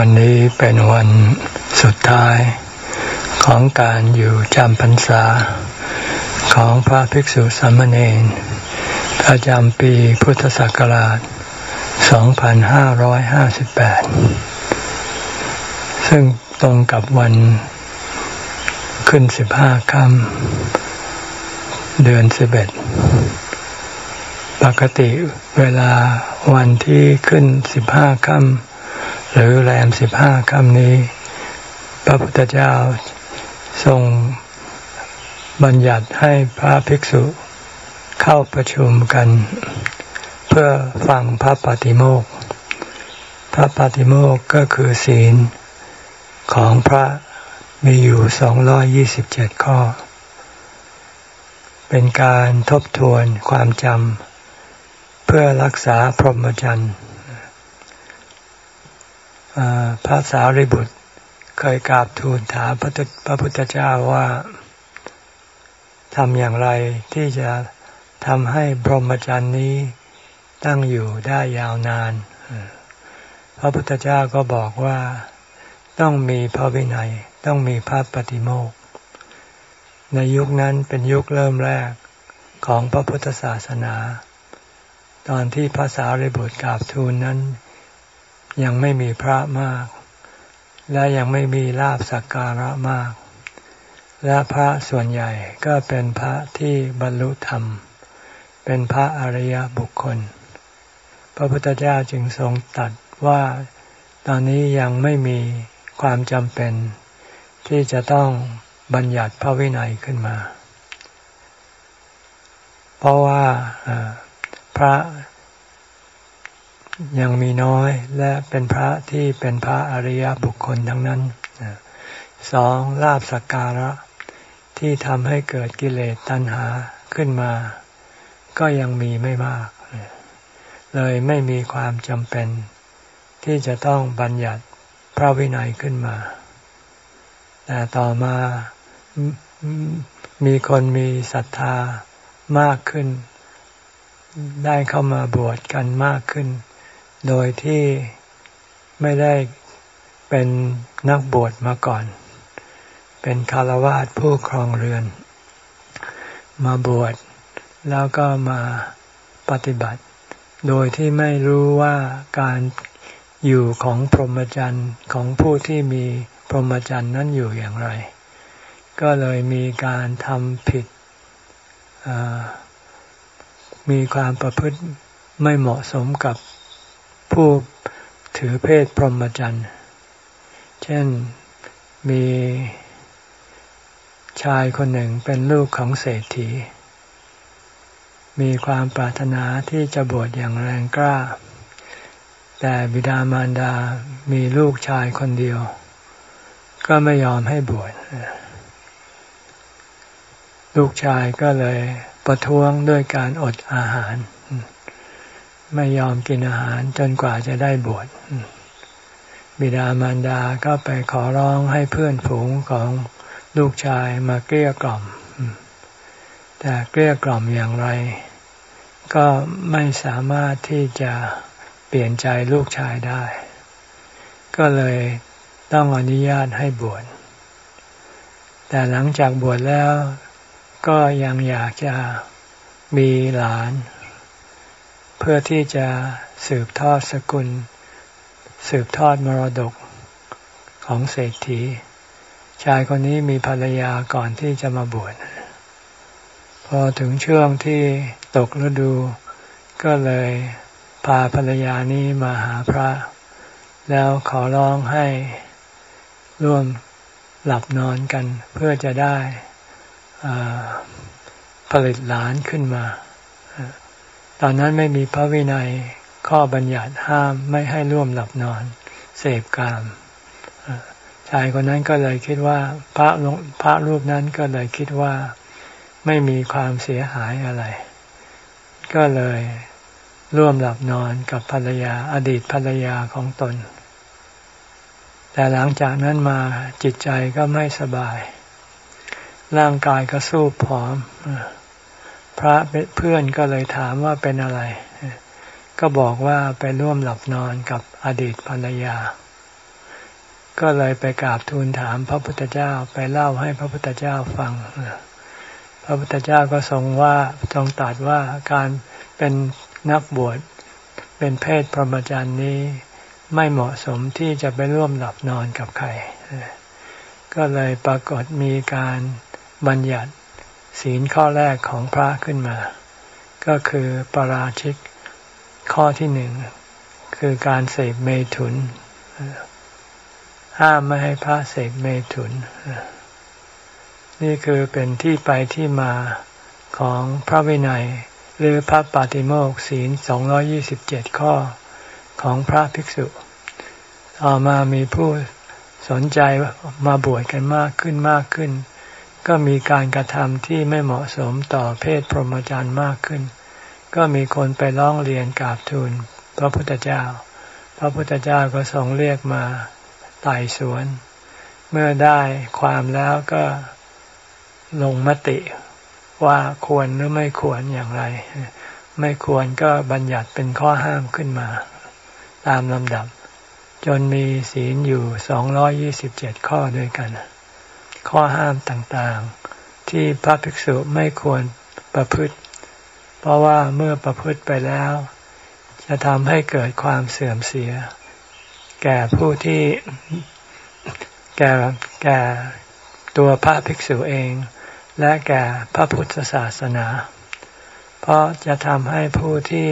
วันนี้เป็นวันสุดท้ายของการอยู่จำพรรษาของพระภิกษุสามเณรประจำปีพุทธศักราช 2558 ซึ่งตรงกับวันขึ้น 15ค่ำเดือน 11 ปกติเวลาวันที่ขึ้น 15ค่ำ หรือแรมสิบห้าคำนี้ พระพุทธเจ้าทรงบัญญัติให้พระภิกษุเข้าประชุมกัน เพื่อฟังพระปฏิโมกพระปฏิโมกก็คือศีลของพระมีอยู่สองร้อยยี่สิบเจ็ดข้อ เป็นการทบทวนความจำเพื่อรักษาพรหมจรรย์ พระสารีบุตร เคยกราบทูลถามพระพุทธเจ้าว่าทำอย่างไรที่จะทำให้บรมจรรย์นี้ตั้งอยู่ได้ยาวนาน พระพุทธเจ้าก็บอกว่าต้องมีพระวินัย ต้องมีพระปฏิโมกในยุคนั้นเป็นยุคเริ่มแรกของพระพุทธศาสนา ตอนที่พระสารีบุตรกราบทูลนั้น ยังไม่มีพระมาก และยังไม่มีลาบสักการะมาก และพระส่วนใหญ่ก็เป็นพระที่บรรลุธรรม เป็นพระอริยบุคคล พระพุทธเจ้าจึงทรงตัดว่าตอนนี้ยังไม่มีความจำเป็น ที่จะต้องบัญญัติพระวินัยขึ้นมา เพราะว่าพระ ยังมีน้อยและเป็นพระที่เป็นพระอริยบุคคลทั้งนั้นสองลาบสักการะ ที่ทำให้เกิดกิเลสตัณหาขึ้นมา ก็ยังมีไม่มาก เลยไม่มีความจำเป็น ที่จะต้องบัญญัติพระวินัยขึ้นมา แต่ต่อมามีคนมีศรัทธามากขึ้น ได้เข้ามาบวชกันมากขึ้น โดยที่ไม่ได้เป็นนักบวชมาก่อน เป็นคารวาสผู้ครองเรือน มาบวชแล้วก็มาปฏิบัติ โดยที่ไม่รู้ว่าการอยู่ของพรหมจรรย์ของผู้ที่มีพรหมจรรย์นั้นอยู่อย่างไร ก็เลยมีการทำผิด มีความประพฤติไม่เหมาะสมกับ ผู้ถือเพศพรหมจรรย์ เช่นมีชายคนหนึ่งเป็นลูกของเศรษฐี มีความปรารถนาที่จะบวชอย่างแรงกล้า แต่บิดามารดามีลูกชายคนเดียว ก็ไม่ยอมให้บวช ลูกชายก็เลยประท้วงด้วยการอดอาหาร ไม่ยอมกินอาหารจนกว่าจะได้บวชบิดามารดาก็ไปขอร้องให้เพื่อนฝูงของลูกชายมาเกลี้ยกล่อม แต่เกลี้ยกล่อมอย่างไร ก็ไม่สามารถที่จะเปลี่ยนใจลูกชายได้ ก็เลยต้องอนุญาตให้บวช แต่หลังจากบวชแล้วก็ยังอยากจะมีหลาน เพื่อที่จะสืบทอดสกุล สืบทอดมรดกของเศรษฐี ชายคนนี้มีภรรยาก่อนที่จะมาบวชพอถึงช่วงที่ตกฤดู ก็เลยพาภรรยานี้มาหาพระ แล้วขอร้องให้ร่วมหลับนอนกันเพื่อจะได้ผลิตหลานขึ้นมา ตอนนั้นไม่มีพระวินัยข้อบัญญัติห้ามไม่ให้ร่วมหลับนอน เสพกามชายคนนั้นก็เลยคิดว่า พระพระรูปนั้นก็เลยคิดว่าไม่มีความเสียหายอะไร ก็เลยร่วมหลับนอนกับภรรยาอดีตภรรยาของตน แต่หลังจากนั้นมาจิตใจก็ไม่สบาย ร่างกายก็สู้ผอม พระเพื่อนก็เลยถามว่าเป็นอะไร ก็บอกว่าไปร่วมหลับนอนกับอดีตภรรยา ก็เลยไปกราบทูลถามพระพุทธเจ้าไปเล่าให้พระพุทธเจ้าฟัง พระพุทธเจ้าก็ทรงว่าทรงตรัสว่าการเป็นนักบวชเป็นเพศพรหมจรรย์นี้ไม่เหมาะสมที่จะไปร่วมหลับนอนกับใคร ก็เลยปรากฏมีการบัญญัติ ศีลข้อแรกของพระขึ้นมา ก็คือปราชิกข้อที่หนึ่งคือการเสพเมถุน ห้ามไม่ให้พระเสพเมถุน นี่คือเป็นที่ไปที่มาของพระวินัย หรือพระปาติโมกศีลสองยี่สิบเจ็ดข้อของพระภิกษุ ต่อมามีผู้สนใจมาบวชกันมากขึ้นมากขึ้น ก็มีการกระทำที่ไม่เหมาะสมต่อเพศพรหมจรรย์มากขึ้น ก็มีคนไปร้องเรียนกราบทูลพระพุทธเจ้า พระพุทธเจ้าก็ทรงเรียกมาไต่สวน เมื่อได้ความแล้วก็ลงมติว่าควรหรือไม่ควรอย่างไร ไม่ควรก็บัญญัติเป็นข้อห้ามขึ้นมา ตามลำดับ จนมีศีลอยู่สองร้อยี่สิบเจ็ดข้อด้วยกัน ข้อห้ามต่างๆ ที่พระภิกษุไม่ควรประพฤติ เพราะว่าเมื่อประพฤติไปแล้ว จะทำให้เกิดความเสื่อมเสีย แก่ผู้ที่แก่แก่ตัวพระภิกษุเอง และแก่พระพุทธศาสนา เพราะจะทำให้ผู้ที่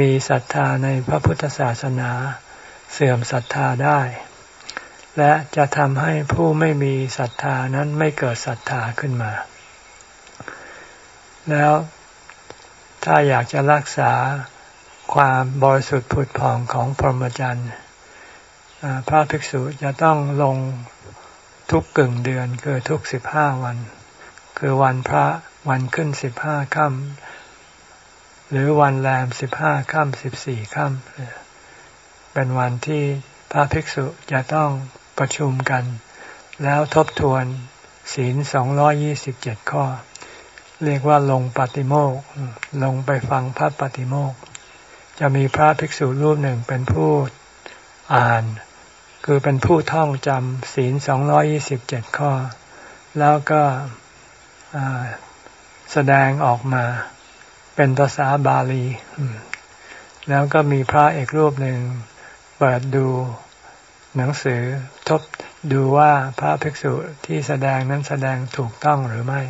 มีศรัทธาในพระพุทธศาสนา เสื่อมศรัทธาได้ และจะทำให้ผู้ไม่มีศรัทธานั้นไม่เกิดศรัทธาขึ้นมา แล้วถ้าอยากจะรักษาความบริสุทธิ์ผุดผ่องของพรหมจรรย์พระภิกษุจะต้องลงทุกกึ่งเดือนคือทุกสิบห้าวัน คือวันพระวันขึ้นสิบห้าค่ำหรือวันแรมสิบห้าค่ำสิบสี่ค่ำเป็นวันที่พระภิกษุจะต้อง ประชุมกัน แล้วทบทวนศีลสองร้อยี่สิบเจ็ดข้อ เรียกว่าลงปฏิโมกลงไปฟังพระปฏิโมกจะมีพระภิกษุรูปหนึ่งเป็นผู้อ่าน คือเป็นผู้ท่องจำศีลสองร้อยี่สิบเจ็ดข้อ แล้วก็แสดงออกมาเป็นภาษาบาลี แล้วก็มีพระเอกรูปหนึ่งเปิดดู หนังสือทบดูว่าพระภิกษุที่แสดงนั้นแสดงถูกต้องหรือไม่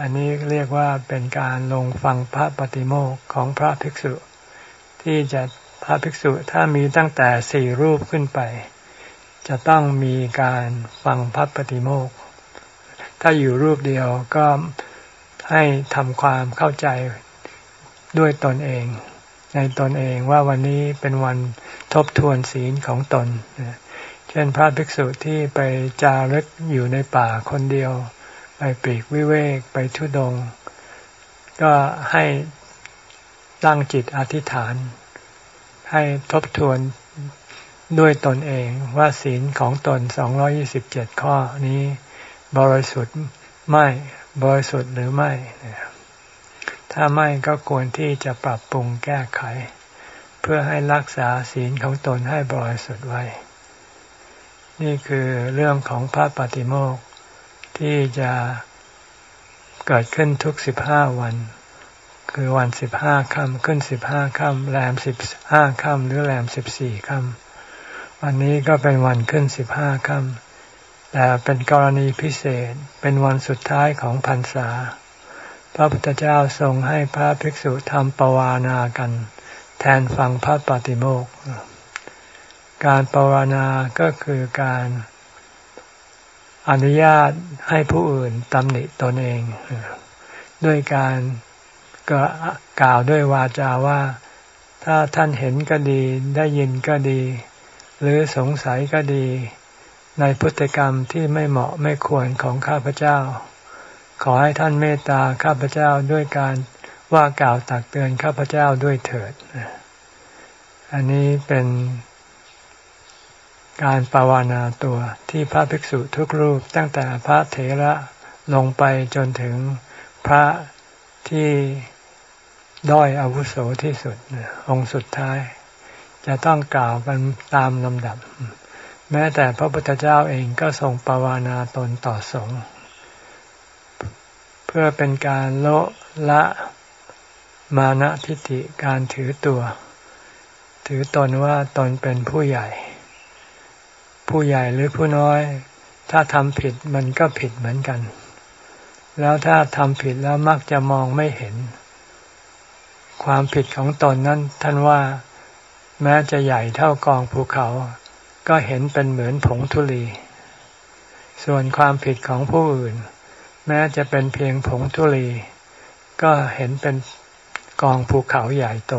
อันนี้เรียกว่าเป็นการลงฟังพระปฏิโมกของพระภิกษุ ที่จะพระภิกษุถ้ามีตั้งแต่สี่รูปขึ้นไป จะต้องมีการฟังพระปฏิโมก ถ้าอยู่รูปเดียวก็ให้ทำความเข้าใจด้วยตนเอง ในตนเองว่าวันนี้เป็นวันทบทวนศีลของตน เช่นพระภิกษุที่ไปจารึกอยู่ในป่าคนเดียว ไปปีกวิเวกไปทุดง ก็ให้ตั้งจิตอธิษฐาน ให้ทบทวนด้วยตนเองว่าศีลของตน 227 ข้อนี้บริสุทธิ์ไม่บริสุทธิ์หรือไม่ ถ้าไม่ก็ควรที่จะปรับปรุงแก้ไข เพื่อให้รักษาศีลของตนให้บริสุทธิ์ไว้ นี่คือเรื่องของพระปฏิโมกที่จะเกิดขึ้นทุกสิบห้าวัน คือวันสิบห้าค่ำขึ้นสิบห้าค่ำแรมสิบห้าค่ำหรือแรมสิบสี่ค่ำวันนี้ก็เป็นวันขึ้นสิบห้าค่ำแต่เป็นกรณีพิเศษเป็นวันสุดท้ายของพรรษา พระพุทธเจ้าทรงให้พระภิกษุทำปวานากัน แทนฟังพระปฏิโมกการปวานาก็คือการอนุญาตให้ผู้อื่นตำหนิตนเอง ด้วยการก็กล่าวด้วยวาจาว่า ถ้าท่านเห็นก็ดีได้ยินก็ดี หรือสงสัยก็ดี ในพฤติกรรมที่ไม่เหมาะไม่ควรของข้าพเจ้า ขอให้ท่านเมตตาข้าพเจ้าด้วยการว่ากล่าวตักเตือนข้าพเจ้าด้วยเถิด อันนี้เป็นการปาวานาตัวที่พระภิกษุทุกรูปตั้งแต่พระเถระลงไปจนถึงพระที่ด้อยอาวุโสที่สุดองค์สุดท้าย จะต้องกล่าวกันตามลำดับ แม้แต่พระพุทธเจ้าเองก็ทรงปวานาตนต่อสงฆ์ เพื่อเป็นการโละละมานะทิฏฐิการถือตัว ถือตนว่าตนเป็นผู้ใหญ่ ผู้ใหญ่หรือผู้น้อย ถ้าทำผิดมันก็ผิดเหมือนกัน แล้วถ้าทำผิดแล้วมักจะมองไม่เห็น ความผิดของตนนั้นท่านว่าแม้จะใหญ่เท่ากองภูเขา ก็เห็นเป็นเหมือนผงธุลี ส่วนความผิดของผู้อื่น แม้จะเป็นเพียงผงธุลี ก็เห็นเป็นกองภูเขาใหญ่โต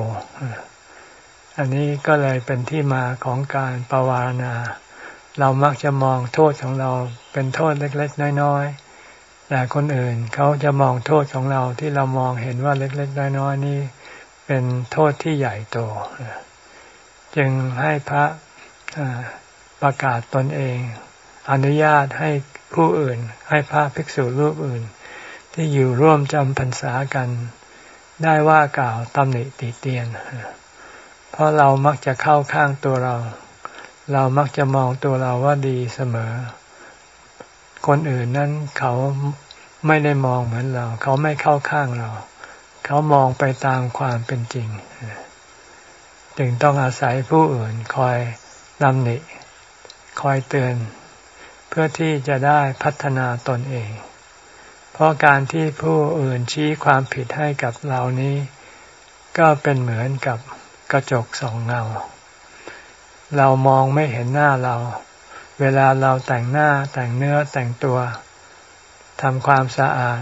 อันนี้ก็เลยเป็นที่มาของการปวารณา เรามักจะมองโทษของเราเป็นโทษเล็ก ๆ น้อยๆ แต่คนอื่นเขาจะมองโทษของเราที่เรามองเห็นว่าเล็ก ๆ น้อยๆ นี่เป็นโทษที่ใหญ่โต จึงให้พระประกาศตนเอง อนุญาตให้ผู้อื่น ให้พระภิกษุรูปอื่น ที่อยู่ร่วมจำพรรษากัน ได้ว่ากล่าวตำหนิติเตียน เพราะเรามักจะเข้าข้างตัวเรา เรามักจะมองตัวเราว่าดีเสมอ คนอื่นนั้นเขาไม่ได้มองเหมือนเรา เขาไม่เข้าข้างเรา เขามองไปตามความเป็นจริงจึงต้องอาศัยผู้อื่นคอยนำหนิ คอยเตือน เพื่อที่จะได้พัฒนาตนเอง เพราะการที่ผู้อื่นชี้ความผิดให้กับเรานี้ ก็เป็นเหมือนกับกระจกสองเงา เรามองไม่เห็นหน้าเรา เวลาเราแต่งหน้าแต่งเนื้อแต่งตัวทำความสะอาด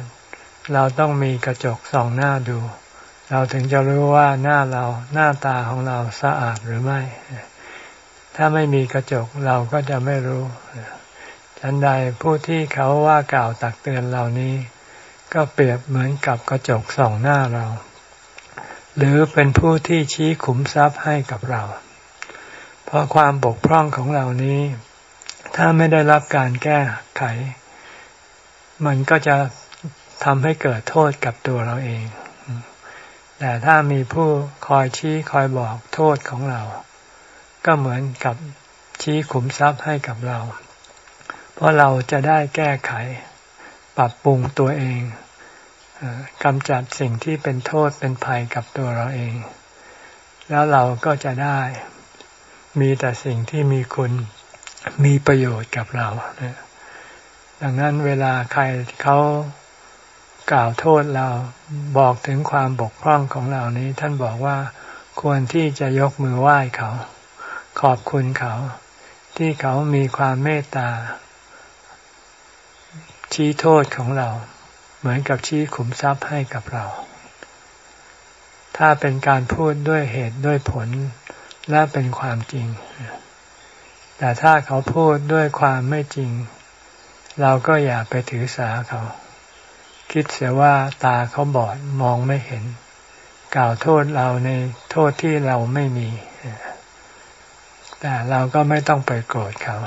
เราต้องมีกระจกส่องหน้าดู เราถึงจะรู้ว่าหน้าเราหน้าตาของเราสะอาดหรือไม่ ถ้าไม่มีกระจกเราก็จะไม่รู้ ฉันใดผู้ที่เขาว่ากล่าวตักเตือนเหล่านี้ ก็เปรียบเหมือนกับกระจกส่องหน้าเรา หรือเป็นผู้ที่ชี้ขุมทรัพย์ให้กับเรา เพราะความบกพร่องของเหล่านี้ ถ้าไม่ได้รับการแก้ไข มันก็จะทำให้เกิดโทษกับตัวเราเอง แต่ถ้ามีผู้คอยชี้คอยบอกโทษของเรา ก็เหมือนกับชี้ขุมทรัพย์ให้กับเรา เพราะเราจะได้แก้ไข ปรับปรุงตัวเองกำจัดสิ่งที่เป็นโทษเป็นภัยกับตัวเราเอง แล้วเราก็จะได้มีแต่สิ่งที่มีคุณมีประโยชน์กับเรา ดังนั้นเวลาใครเขากล่าวโทษเราบอกถึงความบกพร่องของเรานี้ ท่านบอกว่าควรที่จะยกมือไหว้เขา ขอบคุณเขา ที่เขามีความเมตตา ชี้โทษของเรา เหมือนกับชี้ขุมทรัพย์ให้กับเรา ถ้าเป็นการพูดด้วยเหตุด้วยผลและเป็นความจริง แต่ถ้าเขาพูดด้วยความไม่จริง เราก็อย่าไปถือสาเขา คิดเสียว่าตาเขาบอดมองไม่เห็น กล่าวโทษเราในโทษที่เราไม่มี แต่เราก็ไม่ต้องไปโกรธเขา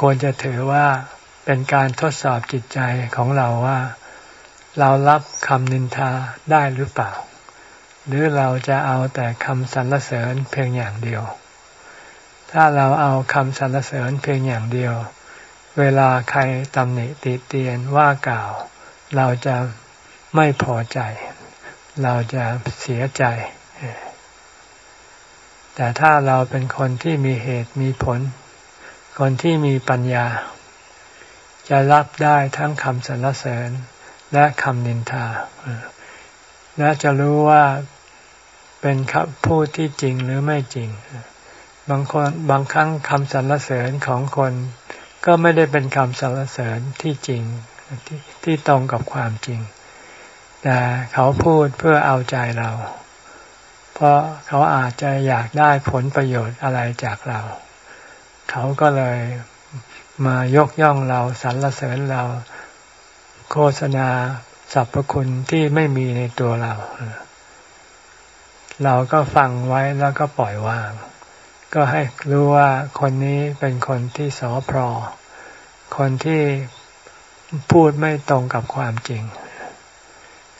ควรจะถือว่า เป็นการทดสอบจิตใจของเราว่า เรารับคำนินทาได้หรือเปล่า หรือเราจะเอาแต่คำสรรเสริญเพียงอย่างเดียว ถ้าเราเอาคำสรรเสริญเพียงอย่างเดียว เวลาใครตำหนิติเตียนว่ากล่าว เราจะไม่พอใจ เราจะเสียใจ แต่ถ้าเราเป็นคนที่มีเหตุมีผล คนที่มีปัญญา จะรับได้ทั้งคำสรรเสริญและคำนินทา และจะรู้ว่าเป็นคำพูดที่จริงหรือไม่จริง บางคนบางครั้งคำสรรเสริญของคนก็ไม่ได้เป็นคำสรรเสริญที่จริงทที่ตรงกับความจริง แต่เขาพูดเพื่อเอาใจเรา เพราะเขาอาจจะอยากได้ผลประโยชน์อะไรจากเรา เขาก็เลย มายกย่องเราสรรเสริญเราโฆษณาสรรพคุณที่ไม่มีในตัวเรา เราก็ฟังไว้แล้วก็ปล่อยวาง ก็ให้รู้ว่าคนนี้เป็นคนที่สอพรอคนที่พูดไม่ตรงกับความจริง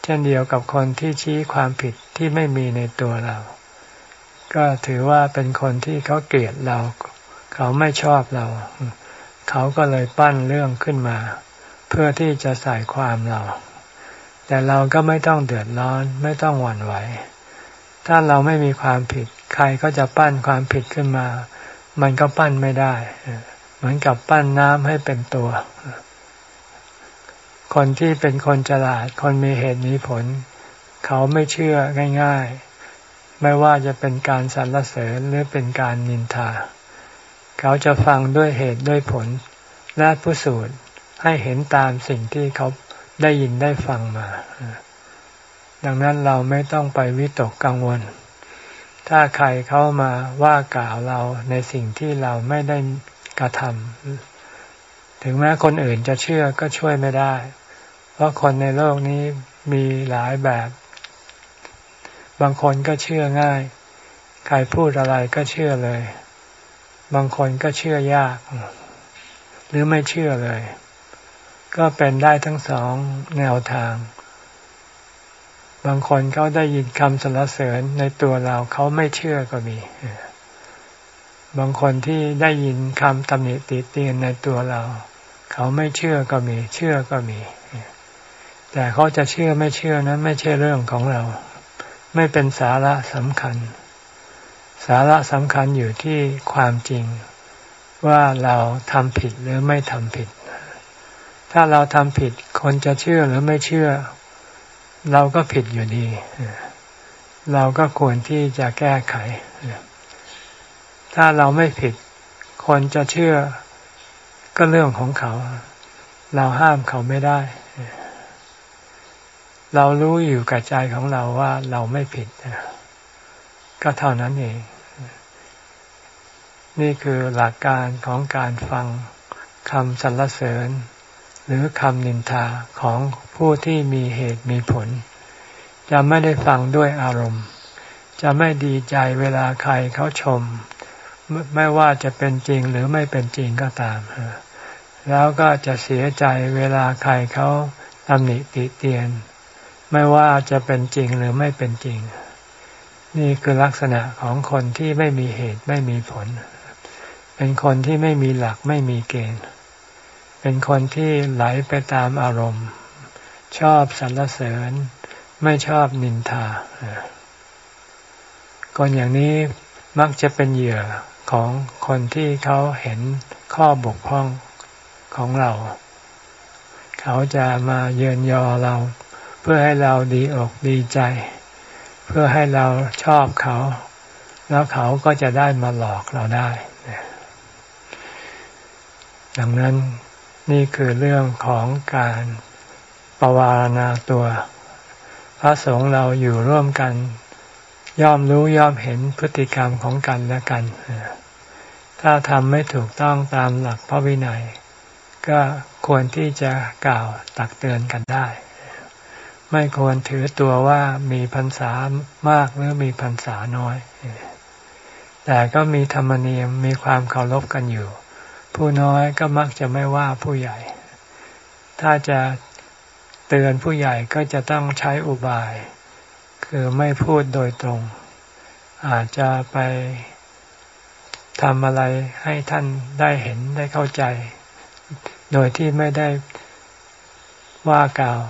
เช่นเดียวกับคนที่ชี้ความผิดที่ไม่มีในตัวเรา ก็ถือว่าเป็นคนที่เขาเกลียดเราเเขาไม่ชอบเรา เขาก็เลยปั้นเรื่องขึ้นมา เพื่อที่จะใส่ความเรา แต่เราก็ไม่ต้องเดือดร้อนไม่ต้องหวั่นไหว ถ้าเราไม่มีความผิด ใครก็จะปั้นความผิดขึ้นมา มันก็ปั้นไม่ได้ เหมือนกับปั้นน้ำให้เป็นตัว คนที่เป็นคนฉลาด คนมีเหตุมีผล เขาไม่เชื่อง่าย ๆ ไม่ว่าจะเป็นการสรรเสริญหรือเป็นการนินทาเเขาจะฟังด้วยเหตุด้วยผล และพิสูจน์ให้เห็นตามสิ่งที่เขาได้ยินได้ฟังมา ดังนั้นเราไม่ต้องไปวิตกกังวล ถ้าใครเข้ามาว่ากล่าวเราในสิ่งที่เราไม่ได้กระทำถึงแม้คนอื่นจะเชื่อก็ช่วยไม่ได้ เพราะคนในโลกนี้มีหลายแบบ บางคนก็เชื่อง่าย ใครพูดอะไรก็เชื่อเลย บางคนก็เชื่อยาก หรือไม่เชื่อเลย ก็เป็นได้ทั้งสองแนวทาง บางคนเขาได้ยินคำสรรเสริญในตัวเราเขาไม่เชื่อก็มี บางคนที่ได้ยินคำตำหนิติเตียนในตัวเรา เขาไม่เชื่อก็มี เชื่อก็มี แต่เขาจะเชื่อไม่เชื่อนั้นไม่ใช่เรื่องของเรา ไม่เป็นสาระสำคัญ สาระสำคัญอยู่ที่ความจริงว่าเราทำผิดหรือไม่ทำผิด ถ้าเราทำผิดคนจะเชื่อหรือไม่เชื่อ เราก็ผิดอยู่ดี เราก็ควรที่จะแก้ไข ถ้าเราไม่ผิด คนจะเชื่อก็เรื่องของเขา เราห้ามเขาไม่ได้ เรารู้อยู่กับใจของเราว่าเราไม่ผิด ก็เท่านั้นเอง นี่คือหลักการของการฟังคำสรรเสริญ หรือคำนินทาของผู้ที่มีเหตุมีผล จะไม่ได้ฟังด้วยอารมณ์ จะไม่ดีใจเวลาใครเขาชม ไม่ว่าจะเป็นจริงหรือไม่เป็นจริงก็ตามแล้วก็จะเสียใจเวลาใครเขาตำหนิติเตียน ไม่ว่าจะเป็นจริงหรือไม่เป็นจริง นี่คือลักษณะของคนที่ไม่มีเหตุไม่มีผล เป็นคนที่ไม่มีหลักไม่มีเกณฑ์ เป็นคนที่ไหลไปตามอารมณ์ ชอบสรรเสริญ ไม่ชอบนินทาคนอย่างนี้มักจะเป็นเหยื่อของคนที่เขาเห็นข้อบกพร่องของเรา เขาจะมาเยือนยอเรา เพื่อให้เราดีอกดีใจ เพื่อให้เราชอบเขา แล้วเขาก็จะได้มาหลอกเราได้ ดังนั้นนี่คือเรื่องของการปวารณาตัว พระสงฆ์เราอยู่ร่วมกัน ย่อมรู้ย่อมเห็นพฤติกรรมของกันและกัน ถ้าทำไม่ถูกต้องตามหลักพระวินัย ก็ควรที่จะกล่าวตักเตือนกันได้ ไม่ควรถือตัวว่ามีพรรษามากหรือมีพรรษาน้อย แต่ก็มีธรรมเนียมมีความเคารพกันอยู่ ผู้น้อยก็มักจะไม่ว่าผู้ใหญ่ ถ้าจะเตือนผู้ใหญ่ก็จะต้องใช้อุบาย คือไม่พูดโดยตรง อาจจะไปทำอะไรให้ท่านได้เห็นได้เข้าใจ โดยที่ไม่ได้ว่ากล่าว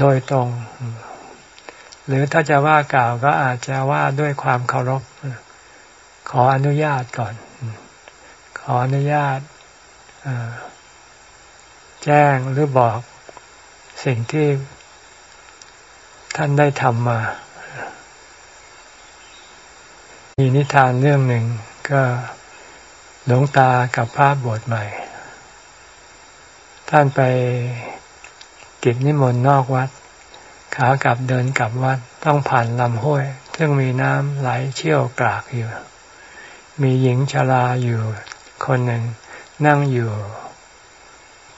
โดยตรง หรือถ้าจะว่ากล่าวก็อาจจะว่าด้วยความเคารพ ขออนุญาตก่อน ขออนุญาตแจ้งหรือบอกสิ่งที่ท่านได้ทำมา มีนิทานเรื่องหนึ่งก็หลวงตากับพระบวชใหม่ ท่านไปกิจนิมนต์นอกวัด ขากลับเดินกลับวัดต้องผ่านลำห้วย ซึ่งมีน้ำไหลเชี่ยวกรากอยู่ มีหญิงชราอยู่ คนหนึ่ง นั่งอยู่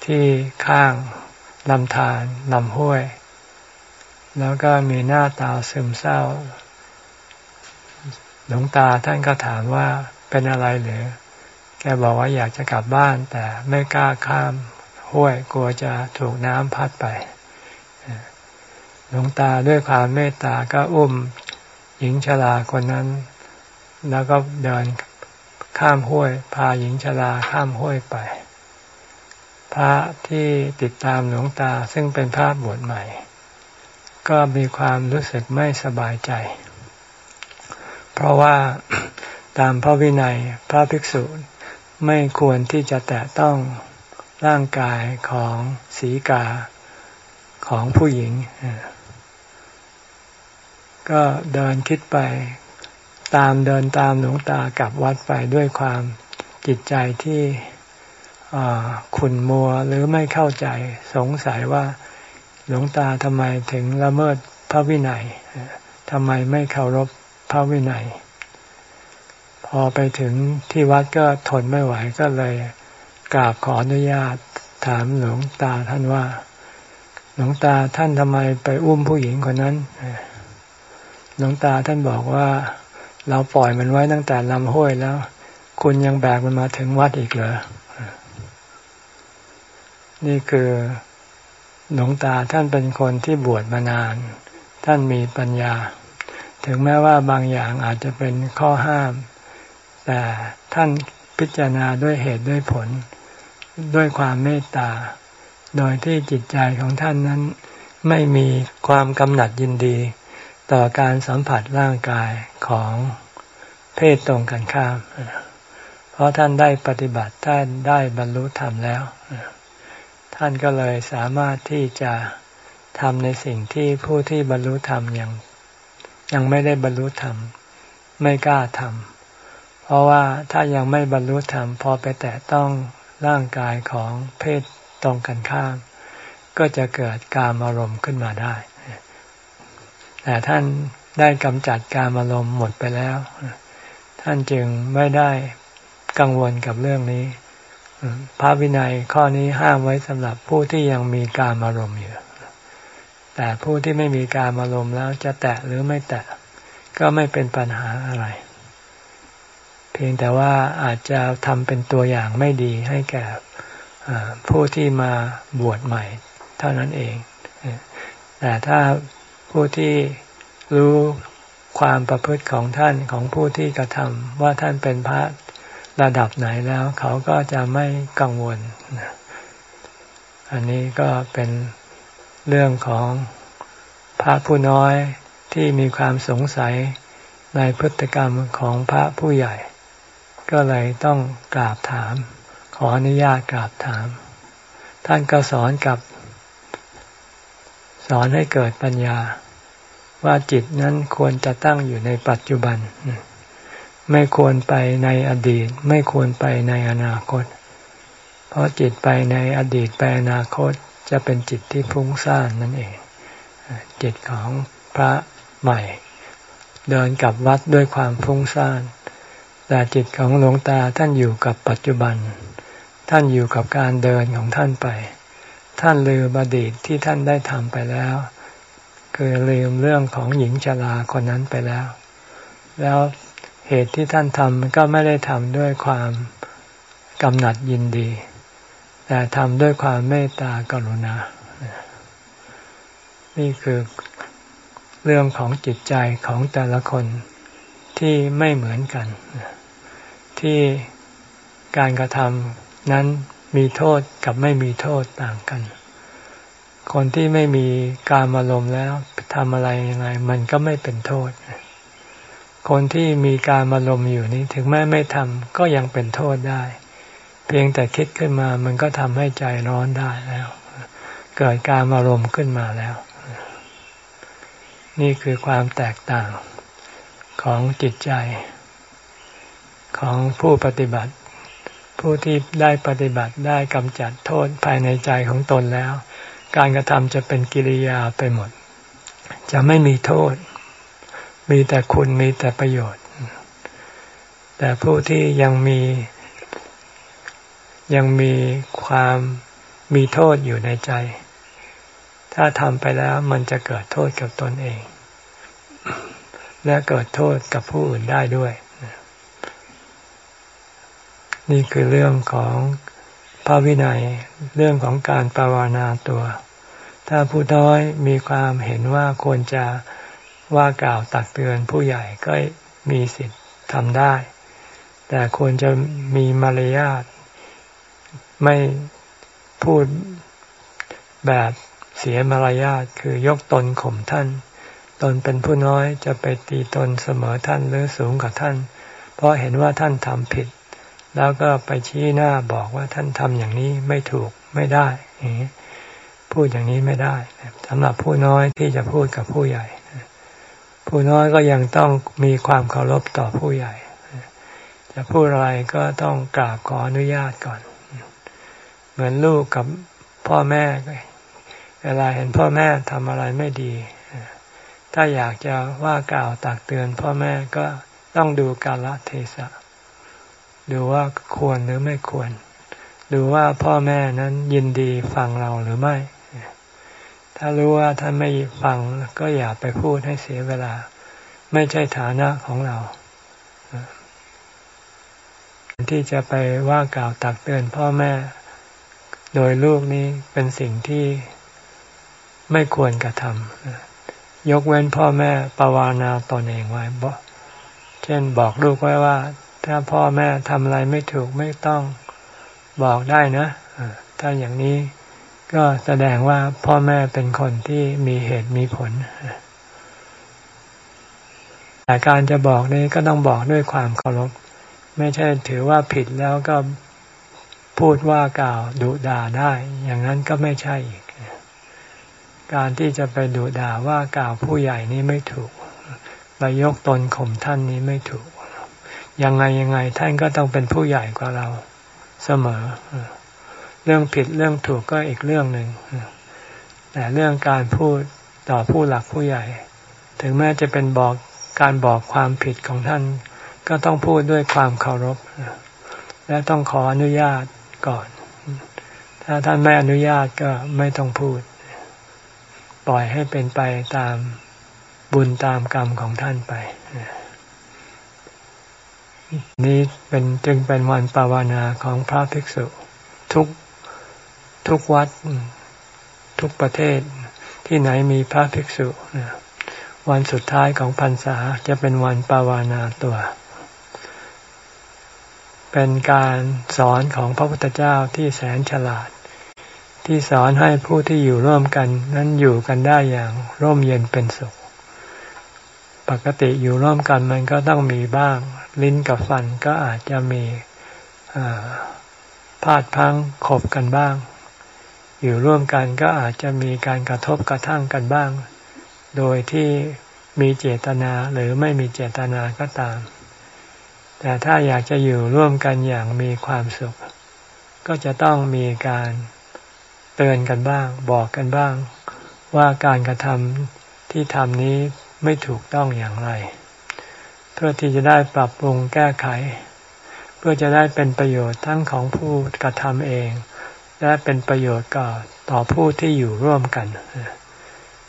ที่ข้างลำธารลำห้วย แล้วก็มีหน้าตาซึมเศร้า หลวงตาท่านก็ถามว่าเป็นอะไรหรือ แกบอกว่าอยากจะกลับบ้านแต่ไม่กล้าข้ามห้วยกลัวจะถูกน้ำพัดไป หลวงตาด้วยความเมตตาก็อุ้มหญิงชราคนนั้น แล้วก็เดิน ข้ามห้วย พาหญิงชราข้ามห้วยไป พระที่ติดตามหลวงตาซึ่งเป็นพระบวชใหม่ ก็มีความรู้สึกไม่สบายใจ เพราะว่าตามพระวินัยพระภิกษุไม่ควรที่จะแตะต้องร่างกายของศีกาของผู้หญิง ก็เดินคิดไป ตามเดินตามหลวงตากลับวัดไปด้วยความจิตใจที่ขุนมัวหรือไม่เข้าใจสงสัยว่าหลวงตาทำไมถึงละเมิดพระวินัยทำไมไม่เคารพพระวินัย พอไปถึงที่วัดก็ทนไม่ไหวก็เลยกราบขออนุญาตถามหลวงตาท่านว่า หลวงตาท่านทำไมไปอุ้มผู้หญิงคนนั้นหลวงตาท่านบอกว่า เราปล่อยมันไว้ตั้งแต่ลำห้วยแล้ว คุณยังแบกมันมาถึงวัดอีกเหรอ นี่คือหลวงตาท่านเป็นคนที่บวชมานาน ท่านมีปัญญา ถึงแม้ว่าบางอย่างอาจจะเป็นข้อห้าม แต่ท่านพิจารณาด้วยเหตุด้วยผล ด้วยความเมตตา โดยที่จิตใจของท่านนั้น ไม่มีความกำหนัดยินดี ต่อการสัมผัสร่างกายของเพศตรงกันข้าม เพราะท่านได้ปฏิบัติท่านได้บรรลุธรรมแล้ว ท่านก็เลยสามารถที่จะทำในสิ่งที่ผู้ที่บรรลุธรรมยังยังไม่ได้บรรลุธรรม ไม่กล้าทำเพราะว่าถ้ายังไม่บรรลุธรรมพอไปแตะต้องร่างกายของเพศตรงกันข้าม ก็จะเกิดการอารมณ์ขึ้นมาได้ แต่ท่านได้กำจัดการอารมณ์หมดไปแล้ว ท่านจึงไม่ได้กังวลกับเรื่องนี้ พระวินัยข้อนี้ห้ามไว้สำหรับผู้ที่ยังมีการอารมณ์อยู่ แต่ผู้ที่ไม่มีการอารมณ์แล้วจะแตะหรือไม่แตะก็ไม่เป็นปัญหาอะไร เพียงแต่ว่าอาจจะทำเป็นตัวอย่างไม่ดีให้แก่ผู้ที่มาบวชใหม่ เท่านั้นเอง แต่ถ้า ผู้ที่รู้ความประพฤติของท่านของผู้ที่กระทำว่าท่านเป็นพระระดับไหนแล้ว เขาก็จะไม่กังวล อันนี้ก็เป็นเรื่องของพระผู้น้อยที่มีความสงสัยในพฤติกรรมของพระผู้ใหญ่ ก็เลยต้องกราบถาม ขออนุญาตกราบถาม ท่านก็สอนกับ สอนให้เกิดปัญญา ว่าจิตนั้นควรจะตั้งอยู่ในปัจจุบัน ไม่ควรไปในอดีต ไม่ควรไปในอนาคต เพราะจิตไปในอดีตไปอนาคตจะเป็นจิตที่ฟุ้งซ่านนั่นเอง จิตของพระใหม่ เดินกับวัดด้วยความฟุ้งซ่านแต่จิตของหลวงตาท่านอยู่กับปัจจุบัน ท่านอยู่กับการเดินของท่านไป ท่านลืมอดีตที่ท่านได้ทำไปแล้ว คือลืมเรื่องของหญิงชราคนนั้นไปแล้ว แล้วเหตุที่ท่านทำก็ไม่ได้ทำด้วยความกำหนัดยินดี แต่ทำด้วยความเมตตากรุณา นี่คือเรื่องของจิตใจของแต่ละคนที่ไม่เหมือนกัน ที่การกระทำนั้น มีโทษกับไม่มีโทษต่างกัน คนที่ไม่มีการอารมณ์แล้วทำอะไรยังไง มันก็ไม่เป็นโทษ คนที่มีการอารมณ์อยู่นี้ถึงแม้ไม่ทำก็ยังเป็นโทษได้ เพียงแต่คิดขึ้นมามันก็ทำให้ใจร้อนได้แล้ว เกิดการอารมณ์ขึ้นมาแล้ว นี่คือความแตกต่างของจิตใจของผู้ปฏิบัติ ผู้ที่ได้ปฏิบัติได้กำจัดโทษภายในใจของตนแล้ว การกระทำจะเป็นกิริยาไปหมด จะไม่มีโทษ มีแต่คุณมีแต่ประโยชน์ แต่ผู้ที่ยังมียังมีความมีโทษอยู่ในใจ ถ้าทำไปแล้วมันจะเกิดโทษกับตนเอง และเกิดโทษกับผู้อื่นได้ด้วย นี่คือเรื่องของพระวินัย เรื่องของการปรารนาตัว ถ้าผู้น้อยมีความเห็นว่าควรจะว่ากล่าวตักเตือนผู้ใหญ่ก็มีสิทธิ์ทำได้ แต่ควรจะมีมารยาทไม่พูดแบบเสียมารยาทคือยกตนข่มท่าน ตนเป็นผู้น้อยจะไปตีตนเสมอท่านหรือสูงกว่าท่าน เพราะเห็นว่าท่านทำผิด แล้วก็ไปชี้หน้าบอกว่าท่านทำอย่างนี้ไม่ถูกไม่ได้อย่างนี้พูดอย่างนี้ไม่ได้สำหรับผู้น้อยที่จะพูดกับผู้ใหญ่ ผู้น้อยก็ยังต้องมีความเคารพต่อผู้ใหญ่ จะพูดอะไรก็ต้องกราบขออนุญาตก่อน เหมือนลูกกับพ่อแม่เวลาเห็นพ่อแม่ทำอะไรไม่ดี ถ้าอยากจะว่ากล่าวตักเตือนพ่อแม่ก็ต้องดูกาลเทศะ ดูว่าควรหรือไม่ควร ดูว่าพ่อแม่นั้นยินดีฟังเราหรือไม่ ถ้ารู้ว่าท่านไม่ฟังก็อย่าไปพูดให้เสียเวลา ไม่ใช่ฐานะของเรา ที่จะไปว่ากล่าวตักเตือนพ่อแม่ โดยลูกนี้เป็นสิ่งที่ไม่ควรกระทำยกเว้นพ่อแม่ปวานาตนเองไว้เช่นบอกลูกไว้ว่า ถ้าพ่อแม่ทำอะไรไม่ถูกไม่ต้องบอกได้นะถ้าอย่างนี้ก็แสดงว่าพ่อแม่เป็นคนที่มีเหตุมีผลแต่การจะบอกนี้ก็ต้องบอกด้วยความเคารพ ไม่ใช่ถือว่าผิดแล้วก็พูดว่ากล่าวดุด่าได้ อย่างนั้นก็ไม่ใช่อีก การที่จะไปดุด่าว่ากล่าวผู้ใหญ่นี้ไม่ถูกไปยกตนข่มท่านนี้ไม่ถูก ยังไงยังไงท่านก็ต้องเป็นผู้ใหญ่กว่าเราเสมอ เรื่องผิดเรื่องถูกก็อีกเรื่องหนึ่งแต่เรื่องการพูดต่อผู้หลักผู้ใหญ่ ถึงแม้จะเป็นบอกการบอกความผิดของท่าน ก็ต้องพูดด้วยความเคารพและต้องขออนุญาตก่อน ถ้าท่านไม่อนุญาตก็ไม่ต้องพูด ปล่อยให้เป็นไปตามบุญตามกรรมของท่านไป นี้เป็นจึงเป็นวันปาวนาของพระภิกษุทุกทุกวัดทุกประเทศที่ไหนมีพระภิกษุวันสุดท้ายของพรรษาจะเป็นวันปาวนาตัว เป็นการสอนของพระพุทธเจ้าที่แสนฉลาด ที่สอนให้ผู้ที่อยู่ร่วมกัน นั้นอยู่กันได้อย่างร่มเย็นเป็นสุข ปกติอยู่ร่วมกันมันก็ต้องมีบ้าง ลิ้นกับฟันก็อาจจะมีพาดพังขบกันบ้าง อยู่ร่วมกันก็อาจจะมีการกระทบกระทั่งกันบ้าง โดยที่มีเจตนาหรือไม่มีเจตนาก็ตาม แต่ถ้าอยากจะอยู่ร่วมกันอย่างมีความสุข ก็จะต้องมีการเตือนกันบ้าง บอกกันบ้าง ว่าการกระทำที่ทำนี้ ไม่ถูกต้องอย่างไร เพื่อที่จะได้ปรับปรุงแก้ไข เพื่อจะได้เป็นประโยชน์ทั้งของผู้กระทำเอง และเป็นประโยชน์ก็ต่อผู้ที่อยู่ร่วมกัน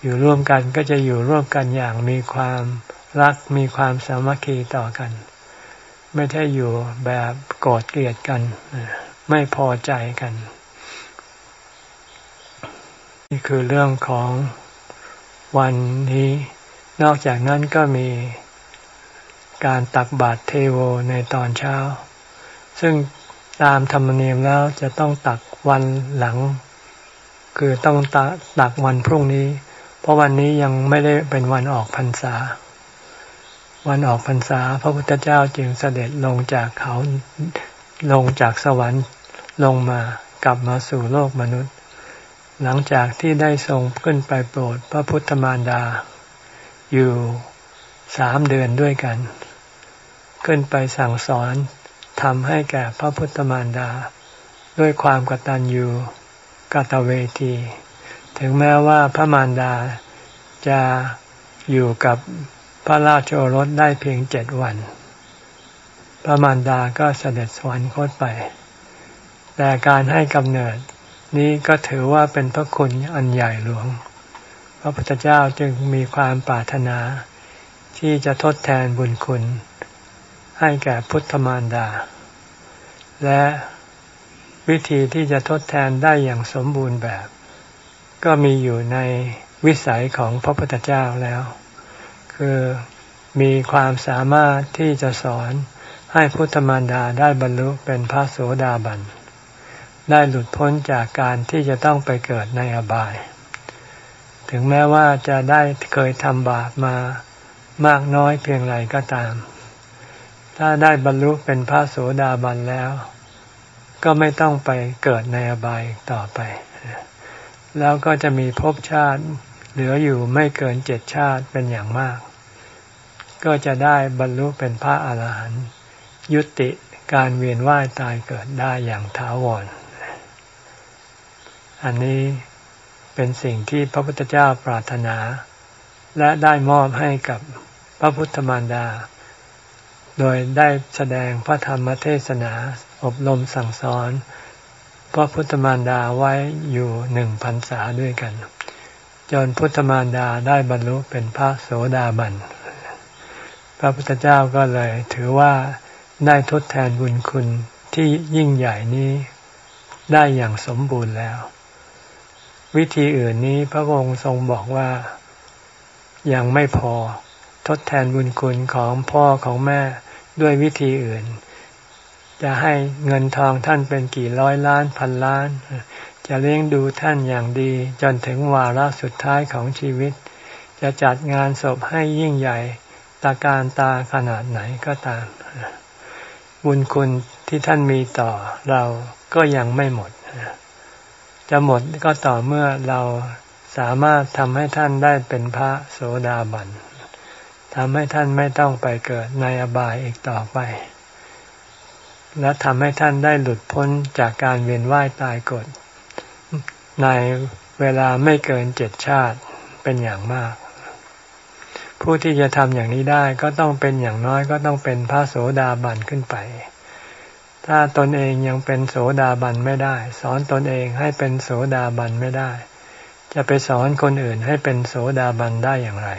อยู่ร่วมกันก็จะอยู่ร่วมกันอย่างมีความรักมีความสามัคคีต่อกัน ไม่ใช่อยู่แบบโกรธเกลียดกัน ไม่พอใจกัน นี่คือเรื่องของวันนี้ นอกจากนั้นก็มีการตักบาตรเทโวในตอนเช้า ซึ่งตามธรรมเนียมแล้วจะต้องตักวันหลัง คือต้องตักวันพรุ่งนี้ เพราะวันนี้ยังไม่ได้เป็นวันออกพรรษา วันออกพรรษา พระพุทธเจ้าจึงเสด็จลงจากเขาลงจากสวรรค์ลงมากลับมาสู่โลกมนุษย์ หลังจากที่ได้ทรงขึ้นไปโปรดพระพุทธมารดา อยู่สามเดือนด้วยกัน ขึ้นไปสั่งสอนทำให้แก่พระพุทธมารดา ด้วยความกตัญญูกตเวที ถึงแม้ว่าพระมารดาจะอยู่กับพระราชโอรสได้เพียงเจ็ดวัน พระมารดาก็เสด็จสวรรคตไป แต่การให้กำเนิดนี้ก็ถือว่าเป็นพระคุณอันใหญ่หลวง พระพุทธเจ้าจึงมีความปรารถนา ที่จะทดแทนบุญคุณ ให้แก่พุทธมารดา และวิธีที่จะทดแทนได้อย่างสมบูรณ์แบบ ก็มีอยู่ในวิสัยของพระพุทธเจ้าแล้ว คือมีความสามารถที่จะสอนให้พุทธมารดาได้บรรลุเป็นพระโสดาบัน ได้หลุดพ้นจากการที่จะต้องไปเกิดในอบาย ถึงแม้ว่าจะได้เคยทำบาปมามากน้อยเพียงไรก็ตาม ถ้าได้บรรลุเป็นพระโสดาบันแล้ว ก็ไม่ต้องไปเกิดในอบายต่อไป แล้วก็จะมีภพชาติเหลืออยู่ไม่เกินเจ็ดชาติเป็นอย่างมาก ก็จะได้บรรลุเป็นพระอาหารหันต์ยุติการเวียนว่ายตายเกิดได้อย่างถาวร อันนี้ เป็นสิ่งที่พระพุทธเจ้าปรารถนา และได้มอบให้กับพระพุทธมารดา โดยได้แสดงพระธรรมเทศนาอบรมสั่งสอน พระพุทธมารดาไว้อยู่หนึ่งพรรษาด้วยกัน จนพุทธมารดาได้บรรลุเป็นพระโสดาบัน พระพุทธเจ้าก็เลยถือว่าได้ทดแทนบุญคุณที่ยิ่งใหญ่นี้ได้อย่างสมบูรณ์แล้ว วิธีอื่นนี้พระองค์ทรงบอกว่ายังไม่พอทดแทนบุญคุณของพ่อของแม่ด้วยวิธีอื่น จะให้เงินทองท่านเป็นกี่ร้อยล้านพันล้าน จะเลี้ยงดูท่านอย่างดี จนถึงวาระสุดท้ายของชีวิต จะจัดงานศพให้ยิ่งใหญ่ตาการตาขนาดไหนก็ตาม บุญคุณที่ท่านมีต่อเราก็ยังไม่หมด จะหมดก็ต่อเมื่อเราสามารถทำให้ท่านได้เป็นพระโสดาบันทำให้ท่านไม่ต้องไปเกิดในอบายอีกต่อไป และทำให้ท่านได้หลุดพ้นจากการเวียนว่ายตายกฎในเวลาไม่เกินเจ็ดชาติเป็นอย่างมาก ผู้ที่จะทำอย่างนี้ได้ก็ต้องเป็นอย่างน้อยก็ต้องเป็นพระโสดาบันขึ้นไป ถ้าตนเองยังเป็นโสดาบันไม่ได้ สอนตนเองให้เป็นโสดาบันไม่ได้ จะไปสอนคนอื่นให้เป็นโสดาบันได้อย่างไร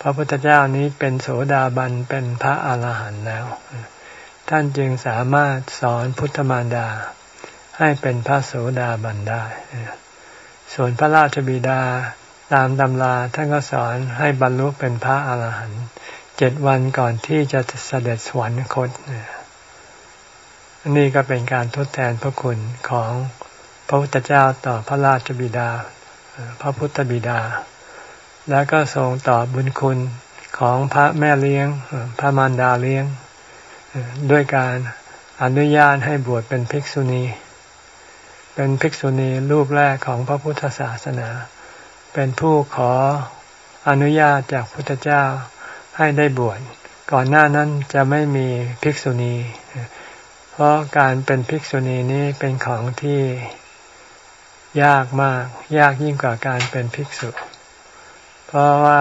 พระพุทธเจ้านี้เป็นโสดาบันเป็นพระอาหารหันต์แล้ว ท่านจึงสามารถสอนพุทธมารดา ให้เป็นพระโสดาบันได้ ส่วนพระราชบิดาตามตำราท่านก็สอนให้บรรลุเป็นพระอาหารหันต์เจ็ดวันก่อนที่จะเสด็จสวรรคต นี่ก็เป็นการทดแทนพระคุณของพระพุทธเจ้าต่อพระราชบิดา พระพุทธบิดา แล้วก็ทรงต่อบุญคุณของพระแม่เลี้ยง พระมารดาเลี้ยง ด้วยการอนุญาตให้บวชเป็นภิกษุณี เป็นภิกษุณีรูปแรกของพระพุทธศาสนา เป็นผู้ขออนุญาตจากพุทธเจ้าให้ได้บวช ก่อนหน้านั้นจะไม่มีภิกษุณี เพราะการเป็นภิกษุณีนี้เป็นของที่ยากมาก ยากยิ่งกว่าการเป็นภิกษุ เพราะว่า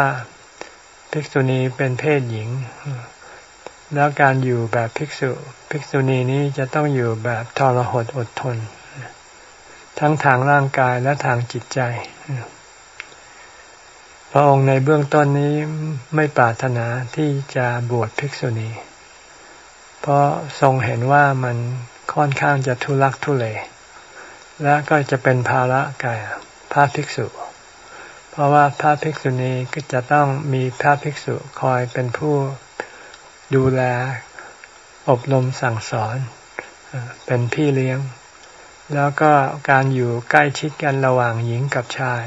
ภิกษุณีเป็นเพศหญิง แล้วการอยู่แบบภิกษุ ภิกษุณีนี้จะต้องอยู่แบบทรหดอดทน ทั้งทางร่างกายและทางจิตใจ พระองค์ในเบื้องต้นนี้ไม่ปรารถนาที่จะบวชภิกษุณี เพราะทรงเห็นว่ามันค่อนข้างจะทุลักทุเลและก็จะเป็นภาระแก่พระภิกษุ เพราะว่าพระภิกษุณีก็จะต้องมีพระภิกษุคอยเป็นผู้ดูแลอบรมสั่งสอน เป็นพี่เลี้ยง แล้วก็การอยู่ใกล้ชิดกันระหว่างหญิงกับชาย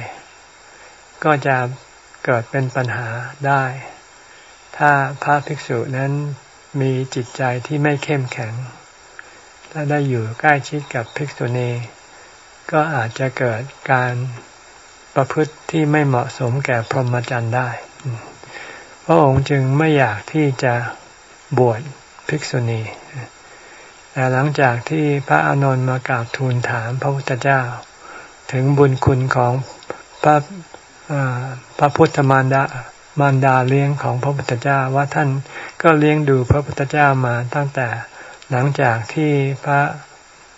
ก็จะเกิดเป็นปัญหาได้ ถ้าพระภิกษุนั้น มีจิตใจที่ไม่เข้มแข็ง ถ้าได้อยู่ใกล้ชิดกับภิกษุณีก็อาจจะเกิดการประพฤติที่ไม่เหมาะสมแก่พรหมจรรย์ได้ พระองค์จึงไม่อยากที่จะบวชภิกษุณี แต่หลังจากที่พระอานนท์มากราบทูลถามพระพุทธเจ้า ถึงบุญคุณของพระพระพุทธมารดา มารดาเลี้ยงของพระพุทธเจ้าว่าท่านก็เลี้ยงดูพระพุทธเจ้ามาตั้งแต่หลังจากที่พระ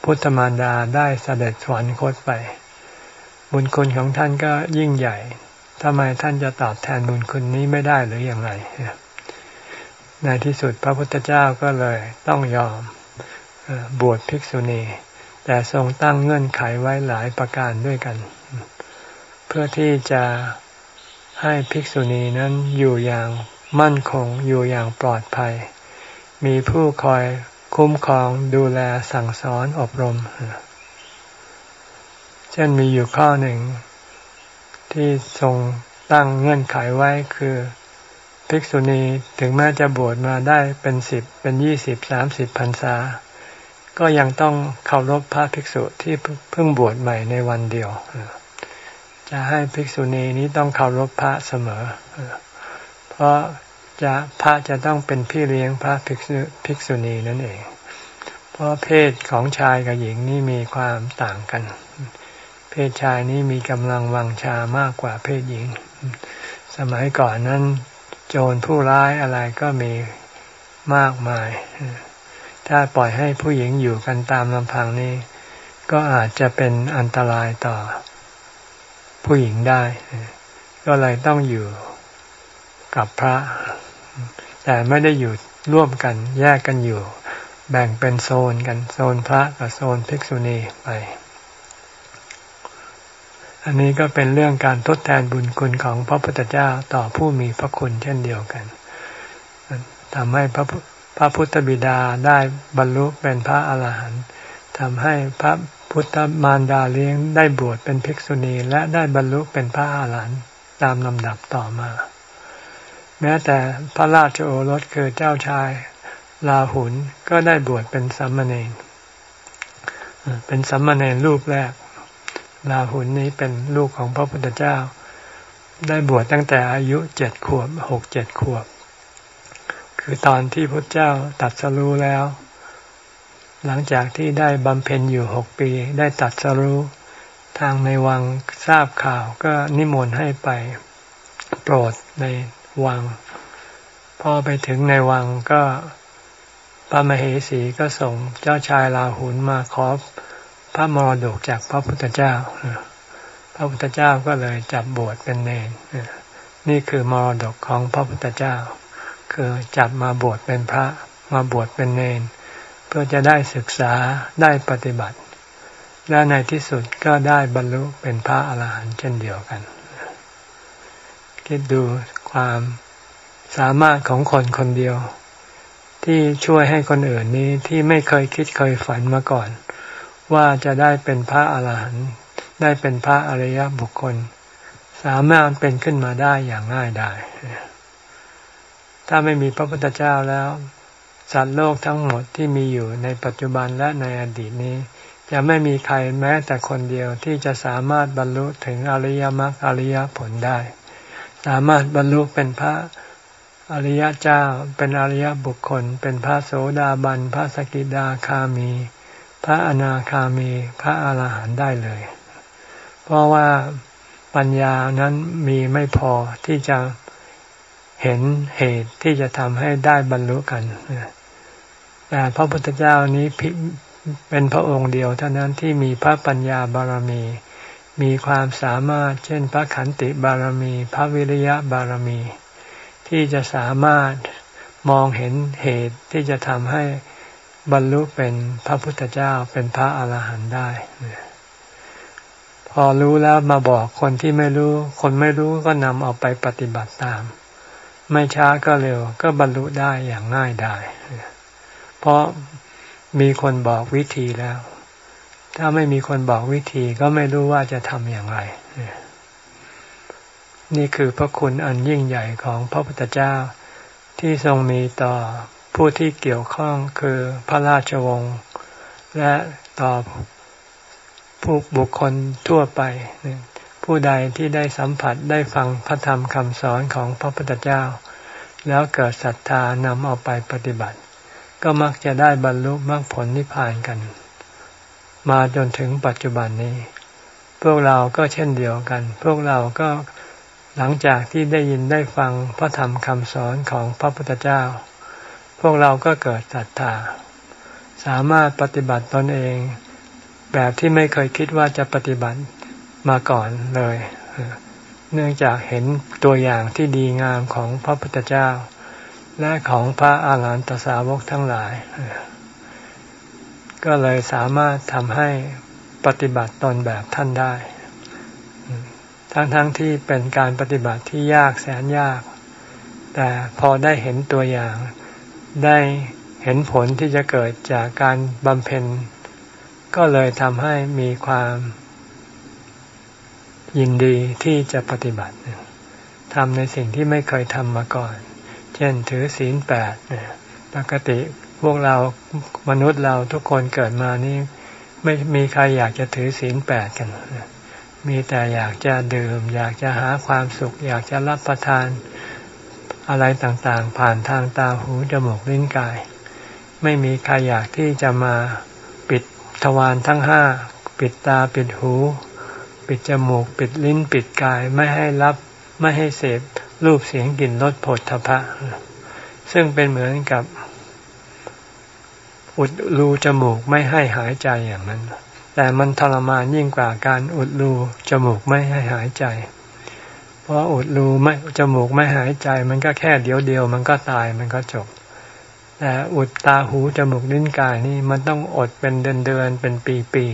พุทธมารดาได้เสด็จสวรรคตไป บุญคุณของท่านก็ยิ่งใหญ่ทำไมท่านจะตอบแทนบุญคุณนี้ไม่ได้หรืออย่างไรในที่สุดพระพุทธเจ้าก็เลยต้องยอมบวชภิกษุณี แต่ทรงตั้งเงื่อนไขไว้หลายประการด้วยกัน เพื่อที่จะ ให้ภิกษุณีนั้นอยู่อย่างมั่นคงอยู่อย่างปลอดภัย มีผู้คอยคุ้มครองดูแลสั่งสอนอบรม เช่นมีอยู่ข้อหนึ่ง ที่ทรงตั้งเงื่อนไขไว้คือ ภิกษุณีถึงแม้จะบวชมาได้เป็นสิบเป็นยี่สิบสามสิบพรรษา ก็ยังต้องเคารพพระภิกษุที่เพิ่งบวชใหม่ในวันเดียว จะให้ภิกษุณีนี้ต้องเคารพพระเสมอ เพราะจะพระจะต้องเป็นพี่เลี้ยงพระภิกษุภิกษุณีนั่นเอง เพราะเพศของชายกับหญิงนี่มีความต่างกัน เพศชายนี่มีกำลังวังชามากกว่าเพศหญิง สมัยก่อนนั้นโจรผู้ร้ายอะไรก็มีมากมาย ถ้าปล่อยให้ผู้หญิงอยู่กันตามลำพังนี้ ก็อาจจะเป็นอันตรายต่อ ผู้หญิงได้ ก็เลยต้องอยู่กับพระ แต่ไม่ได้อยู่ร่วมกันแยกกันอยู่ แบ่งเป็นโซนกันโซนพระกับโซนภิกษุณีไป อันนี้ก็เป็นเรื่องการทดแทนบุญคุณของพระพุทธเจ้าต่อผู้มีพระคุณเช่นเดียวกันทำให้พระพระพุทธบิดาได้บรรลุเป็นพระอาหารหันต์ทำให้พระ พุทธมารดาเลี้ยงได้บวชเป็นภิกษุณีและได้บรรลุเป็นพระอาหารหันต์ตามลำดับต่อมา แม้แต่พระราชโอรสคือเจ้าชายลาหุนก็ได้บวชเป็นสัมมาเนรเป็นสัมมาเนรรูปแรก ลาหุนนี้เป็นลูกของพระพุทธเจ้า ได้บวชตั้งแต่อายุเจ็ดขวบหกเจ็ดขวบ คือตอนที่พระเจ้าตัดสรู้แล้ว หลังจากที่ได้บำเพ็ญอยู่หกปีได้ตัดสรู้ ทางในวังทราบข่าวก็นิมนต์ให้ไปโปรดในวัง พอไปถึงในวังก็พระมเหสีก็ส่งเจ้าชายลาหุนมาขอพระมรดกจากพระพุทธเจ้า พระพุทธเจ้าก็เลยจับบวชเป็นเนรนี่คือมรดกของพระพุทธเจ้า คือจับมาบวชเป็นพระมาบวชเป็นเนร เพื่อจะได้ศึกษาได้ปฏิบัติ และในที่สุดก็ได้บรรลุเป็นพระอาหารหันต์เช่นเดียวกัน คิดดูความสามารถของคนคนเดียว ที่ช่วยให้คนอื่นนี้ที่ไม่เคยคิดเคยฝันมาก่อน ว่าจะได้เป็นพระอาหารหันต์ได้เป็นพระอริยบุคคล สามารถเป็นขึ้นมาได้อย่างง่ายดายถ้าไม่มีพระพุทธเจ้าแล้ว สัตว์โลกทั้งหมดที่มีอยู่ในปัจจุบันและในอดีตนี้ จะไม่มีใครแม้แต่คนเดียวที่จะสามารถบรรลุถึงอริยมรรคอริยผลได้ สามารถบรรลุเป็นพระอริยเจ้าเป็นอริยบุคคล เป็นพระโสดาบัน พระสกิดาคามี พระอนาคามี พระอาหารหันต์ได้เลย เพราะว่าปัญญานั้นมีไม่พอที่จะเห็นเหตุที่จะทำให้ได้บรรลุกัน แต่พระพุทธเจ้านี้เป็นพระองค์เดียวเท่านั้นที่มีพระปัญญาบารมี มีความสามารถเช่นพระขันติบารมี พระวิริยะบารมี ที่จะสามารถมองเห็นเหตุที่จะทำให้บรรลุเป็นพระพุทธเจ้าเป็นพระอาหารหันต์ได้ พอรู้แล้วมาบอกคนที่ไม่รู้ คนไม่รู้ก็นำเอาไปปฏิบัติตาม ไม่ช้าก็เร็วก็บรรลุได้อย่างง่ายได้ เพราะมีคนบอกวิธีแล้ว ถ้าไม่มีคนบอกวิธีก็ไม่รู้ว่าจะทำอย่างไร นี่คือพระคุณอันยิ่งใหญ่ของพระพุทธเจ้าที่ทรงมีต่อผู้ที่เกี่ยวข้องคือพระราชวงศ์และต่อผู้บุคคลทั่วไป ผู้ใดที่ได้สัมผัสได้ฟังพระธรรมคำสอนของพระพุทธเจ้า แล้วเกิดศรัทธานำเอาไปปฏิบัติ ก็มักจะได้บรรลุมรรคผลนิพพานกัน มาจนถึงปัจจุบันนี้ พวกเราก็เช่นเดียวกัน พวกเราก็หลังจากที่ได้ยินได้ฟังพระธรรมคำสอนของพระพุทธเจ้า พวกเราก็เกิดศรัทธา สามารถปฏิบัติตนเอง แบบที่ไม่เคยคิดว่าจะปฏิบัติมาก่อนเลย เนื่องจากเห็นตัวอย่างที่ดีงามของพระพุทธเจ้า และของพระอาหารหันตสาวกทั้งหลาย ก็เลยสามารถทำให้ปฏิบัติตนแบบท่านได้ ทั้งๆทที่เป็นการปฏิบัติที่ยากแสนยาก แต่พอได้เห็นตัวอย่างได้เห็นผลที่จะเกิดจากการบำเพ็ญ ก็เลยทำให้มีความยินดีที่จะปฏิบัติทำในสิ่งที่ไม่เคยทำมาก่อน ช่นถือศีลแปดปกติพวกเรามนุษย์เราทุกคนเกิดมานี่ไม่มีใครอยากจะถือศีลแปดกัน มีแต่อยากจะดื่ม อยากจะหาความสุข อยากจะรับประทานอะไรต่างๆ ผ่านทางตาหูจมูกลิ้นกาย ไม่มีใครอยากที่จะมาปิดทวารทั้งห้า ปิดตาปิดหู ปิดจมูก ปิดลิ้นปิดกายไม่ให้รับไม่ให้เสพ รูปเสียงกลิ่นรสผลทพะ ซึ่งเป็นเหมือนกับ อุดรูจมูกไม่ให้หายใจอย่างนั้น แต่มันทรมานยิ่งกว่าการอุดรูจมูกไม่ให้หายใจ เพราะอุดรูไม่จมูกไม่หายใจ มันก็แค่เดียวเดียว มันก็ตายมันก็จบแต่อุดตาหูจมูกลิ้นกายนี่มันต้องอดเป็นเดือนเดือนเป็นปีปี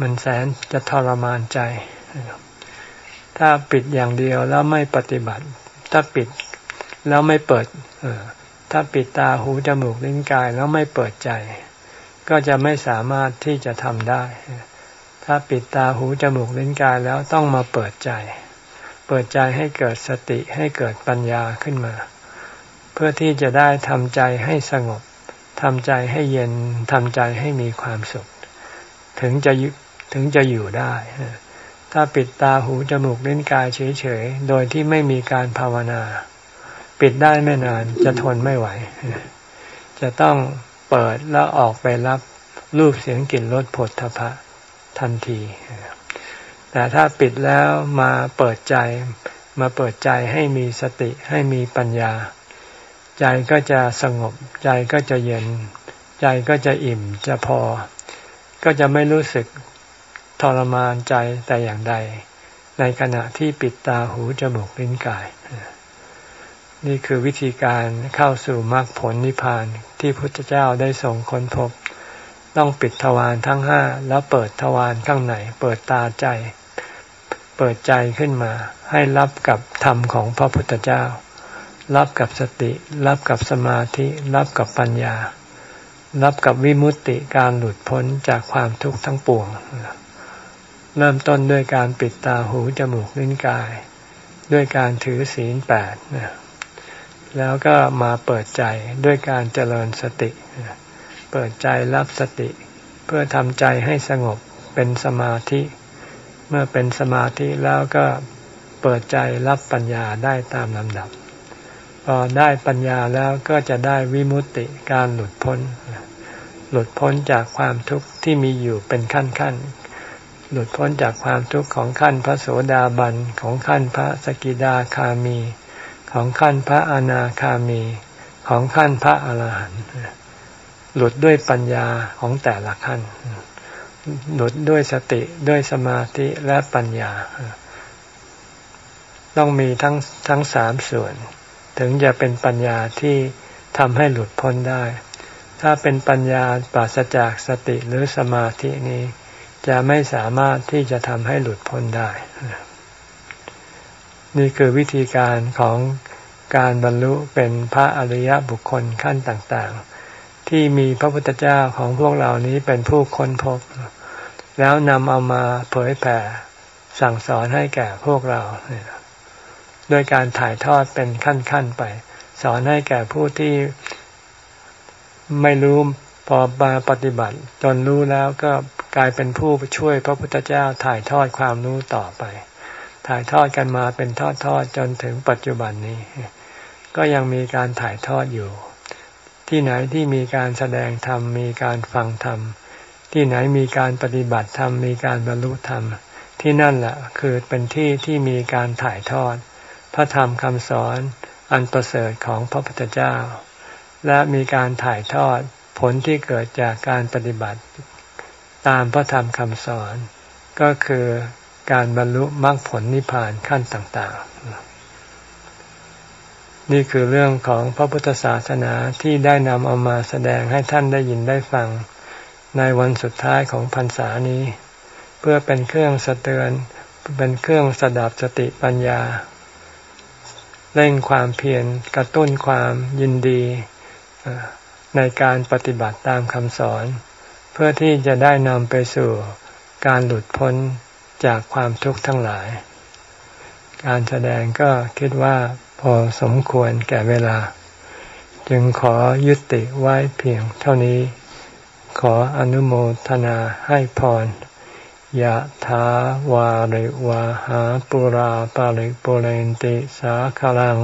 มันแสนจะทรมานใจ ถ้าปิดอย่างเดียวแล้วไม่ปฏิบัติ ถ้าปิดแล้วไม่เปิด เออถ้าปิดตาหูจมูกลิ้นกายแล้วไม่เปิดใจ ก็จะไม่สามารถที่จะทำได้ ถ้าปิดตาหูจมูกลิ้นกายแล้วต้องมาเปิดใจ เปิดใจให้เกิดสติให้เกิดปัญญาขึ้นมา เพื่อที่จะได้ทำใจให้สงบทำใจให้เย็นทำใจให้มีความสุข ถึงจะถึงจะอยู่ได้ ถ้าปิดตาหูจมูกลิ้นกายเฉยๆ โดยที่ไม่มีการภาวนา ปิดได้ไม่นานจะทนไม่ไหว จะต้องเปิดแล้วออกไปรับรูปเสียงกลิ่นรสผลทพะทันที แต่ถ้าปิดแล้วมาเปิดใจ มาเปิดใจให้มีสติให้มีปัญญา ใจก็จะสงบ ใจก็จะเย็น ใจก็จะอิ่มจะพอ ก็จะไม่รู้สึก ทรมานใจแต่อย่างใด ในขณะที่ปิดตาหูจมูกลิ้นกาย นี่คือวิธีการเข้าสู่มรรคผลนิพพานที่พุทธเจ้าได้ส่งค้นพบ ต้องปิดทวารทั้งห้าแล้วเปิดทวารข้างในเปิดตาใจ เปิดใจขึ้นมา ให้รับกับธรรมของพระพุทธเจ้า รับกับสติ รับกับสมาธิ รับกับปัญญา รับกับวิมุตติการหลุดพ้นจากความทุกข์ทั้งปวง เริ่มต้นด้วยการปิดตาหูจมูกลิ้นกาย ด้วยการถือศีลแปดนะแล้วก็มาเปิดใจด้วยการเจริญสติ เปิดใจรับสติ เพื่อทำใจให้สงบเป็นสมาธิ เมื่อเป็นสมาธิแล้วก็เปิดใจรับปัญญาได้ตามลำดับ พอได้ปัญญาแล้วก็จะได้วิมุตติการหลุดพ้น หลุดพ้นจากความทุกข์ที่มีอยู่เป็นขั้นขั้น หลุดพ้นจากความทุกข์ของขั้นพระโสดาบันของขั้นพระสกิดาคามี ของขั้นพระอนาคามี ของขั้นพระอรหันต์หลุดด้วยปัญญาของแต่ละขั้น หลุดด้วยสติด้วยสมาธิและปัญญา ต้องมีทั้งทั้งสามส่วน ถึงจะเป็นปัญญาที่ทำให้หลุดพ้นได้ ถ้าเป็นปัญญาปราศจากสติหรือสมาธินี้ จะไม่สามารถที่จะทำให้หลุดพ้นได้ นี่คือวิธีการของการบรรลุเป็นพระอริยบุคคลขั้นต่างๆ ที่มีพระพุทธเจ้าของพวกเรานี้เป็นผู้ค้นพบ แล้วนำเอามาเผยแผ่สั่งสอนให้แก่พวกเราโดยการถ่ายทอดเป็นขั้นๆไป สอนให้แก่ผู้ที่ไม่รู้พอมาปฏิบัติจนรู้แล้วก็ กลายเป็นผู้ช่วยพระพุทธเจ้าถ่ายทอดความรู้ต่อไป ถ่ายทอดกันมาเป็นทอดทอดจนถึงปัจจุบันนี้ ก็ยังมีการถ่ายทอดอยู่ ที่ไหนที่มีการแสดงธรรมมีการฟังธรรม ที่ไหนมีการปฏิบัติธรรมมีการบรรลุธรรม ที่นั่นแหละคือเป็นที่ที่มีการถ่ายทอด พระธรรมคำสอนอันประเสริฐของพระพุทธเจ้า และมีการถ่ายทอดผลที่เกิดจากการปฏิบัติ ตามพระธรรมคำสอน ก็คือการบรรลุมรรคผลนิพพานขั้นต่างๆ นี่คือเรื่องของพระพุทธศาสนาที่ได้นำเอามาแสดงให้ท่านได้ยินได้ฟังในวันสุดท้ายของพรรษานี้ เพื่อเป็นเครื่องสะเตือนเป็นเครื่องสดับสติปัญญา เร่งความเพียรกระตุ้นความยินดีในการปฏิบัติตามคำสอน เพื่อที่จะได้นำไปสู่การหลุดพ้นจากความทุกข์ทั้งหลาย การแสดงก็คิดว่าพอสมควรแก่เวลา จึงขอยุติไว้เพียงเท่านี้ ขออนุโมทนาให้พรยะถาวาริวาหาปุราปาริปุเรนติสาคลัง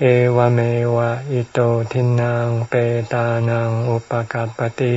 เอวเมวะอิโตทินังเปตานังอุปกัรปติ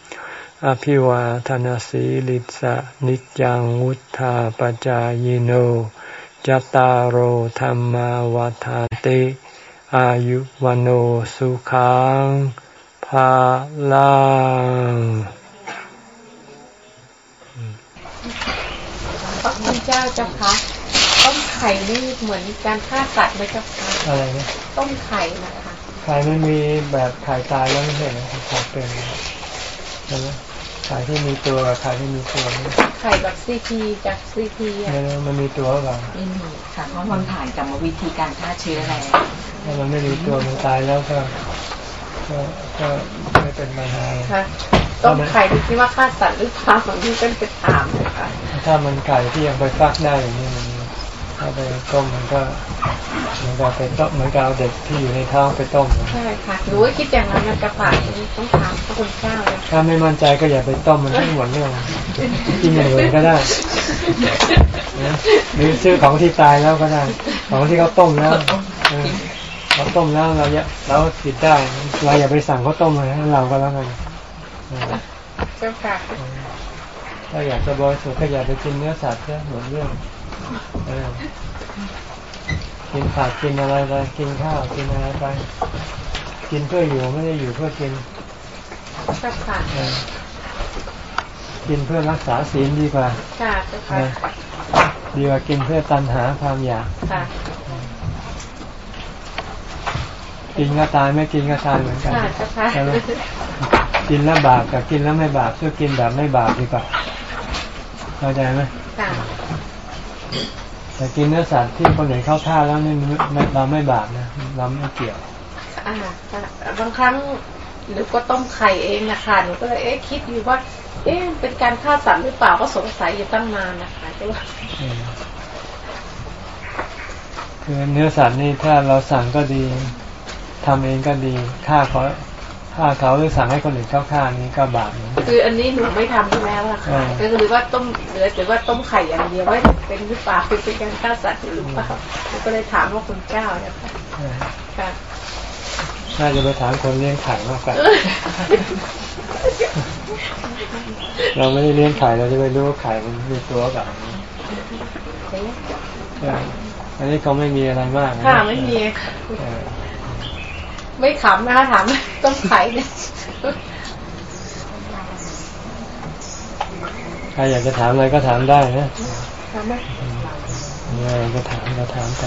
อภิวาทนสีลิสะนิจังวุธาปจายโนจตารโหธรรมวาทานติ อายุวันโอสุขังภาลังพระคุณเจ้าเจ้าคะต้มไข่นี่เหมือนการฆ่าสัตว์ไหมเจ้าคะอะไรนะต้มไข่นะคะไข่มันมีแบบไข่ตายแล้วไม่ใช่ไหมไข่เป็นใช่ไหมไข่ที่มีตัวกับไข่ที่มีตัวไข่แบบซีพีจากซีพีอะมันมีตัวหรือเปล่าไม่มีค่ะเพราะมันผ่านกรรมวิธีการฆ่าเชื้อแล้วถ้ามันไม่มีตัวมันตายแล้วก็ก็ก็ไม่เป็นปัญหาค่ะต้มไข่ที่ว่าฆ่าสัตว์หรือเปล่าของที่เป็นไปถามเลยค่ะถ้ามันไก่ที่ยังไปฟักได้อย่างนี้มันถ้าไปต้มมันก็เหมือน กับไปต้มเหมือนกับเอาเด็กที่อยู่ในท้องไปต้มใช่ค่ะหรือว่าคิดอย่างนั้นกระผ่านต้องถามพระคุณเจ้าเลยถ้าไม่มั่นใจก็อย่าไปต้มมันทั้งหมดเรื่องกินอย่างอื่นก็ได้หรือซื้อของที่ตายแล้วก็ได้ของที่เขาต้มแล้วเขาต้มแล้วเราเราผิดได้ เราอย่าไปสั่งเขาต้มเลยให้เราก็แล้วกันเจ้าค่ะถ้าอยากจะบริสุทธิ์ก็อย่าไปกินเนื้อสัตว์เนีหมดเรื่อง กินผักกินอะไรไปกินข้าวกินอะไรไปกินเพื่ออยู่ไม่ได้อยู่เพื่อกินกินเพื่อรักษาศีลดีกว่าดีกว่ากินเพื่อตันหาความอยากกินก็ตายไม่กินก็ตายเหมือนกันใช่ไหมกินแล้วบาปกับกินแล้วไม่บาปช่วยกินแบบไม่บาปดีกว่าเข้าใจไหม แต่กินเนื้อสัตว์ที่คนอื่นเข้าท่าแล้วนี่เราไม่บาปนะเราไม่เกี่ยวอ่าบางครั้งหรือก็ต้มไข่เองนะคะหนูก็เลยเอ๊ะคิดอยู่ว่า เอ๊ะเป็นการฆ่าสัตว์หรือเปล่าก็สงสัยอยู่ตั้งนานนะคะก็ว่าคือเนื้อสัตว์นี่ถ้าเราสั่งก็ดีทำเองก็ดีฆ่าเขา ฆ่าเขาหรือสั่งให้คนอื่นเขาฆ่านี้ก็บาปคืออันนี้หนูไม่ทำใช่ไหมล่ะค่ะก็คือว่าต้มเหลือแต่ว่าต้มไข่อย่างเดียวว่าเป็นหรือเปล่าเป็นการฆ่าสัตว์หรือเปล่าก็เลยถามว่าคุณเจ้าเนี่ยค่ะน่าจะไปถามคนเลี้ยงไข่มากกว่าเราไม่ได้เลี้ยงไข่เราจะไปรู้ว่าไข่มันมีตัวแบบนี้อันนี้เขาไม่มีอะไรมากค่ะไม่มี ไม่ถามนะคะถามต้องไข่เนี่ยใครอยากจะถามอะไรก็ถามได้นะถามไหมมีอะไรก็ถามก็ถามไป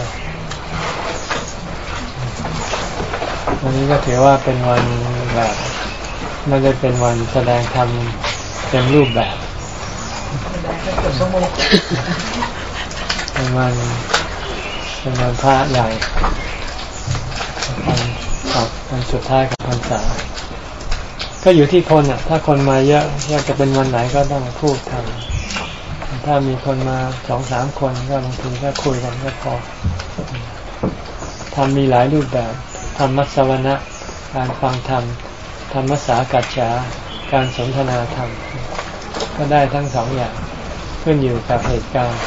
วันนี้ก็ถือว่าเป็นวันแบบไม่ได้เป็นวันแสดงธรรมเต็มรูปแบบเป็นวันเป็นวันพระใหญ่ ครับวันสุดท้ายของพรรษา ก็อยู่ที่คนอะ ถ้าคนมาเยอะอยากจะเป็นวันไหนก็ต้องพูดทำถ้ามีคนมาสองสามคนก็บางทีก็คุยกันก็พอทำมีหลายรูปแบบธรรมสวนะการฟังธรรมธรรมสากัจฉาการสนทนาธรรม ก็ได้ทั้งสองอย่างขึ้นอยู่กับเหตุการณ์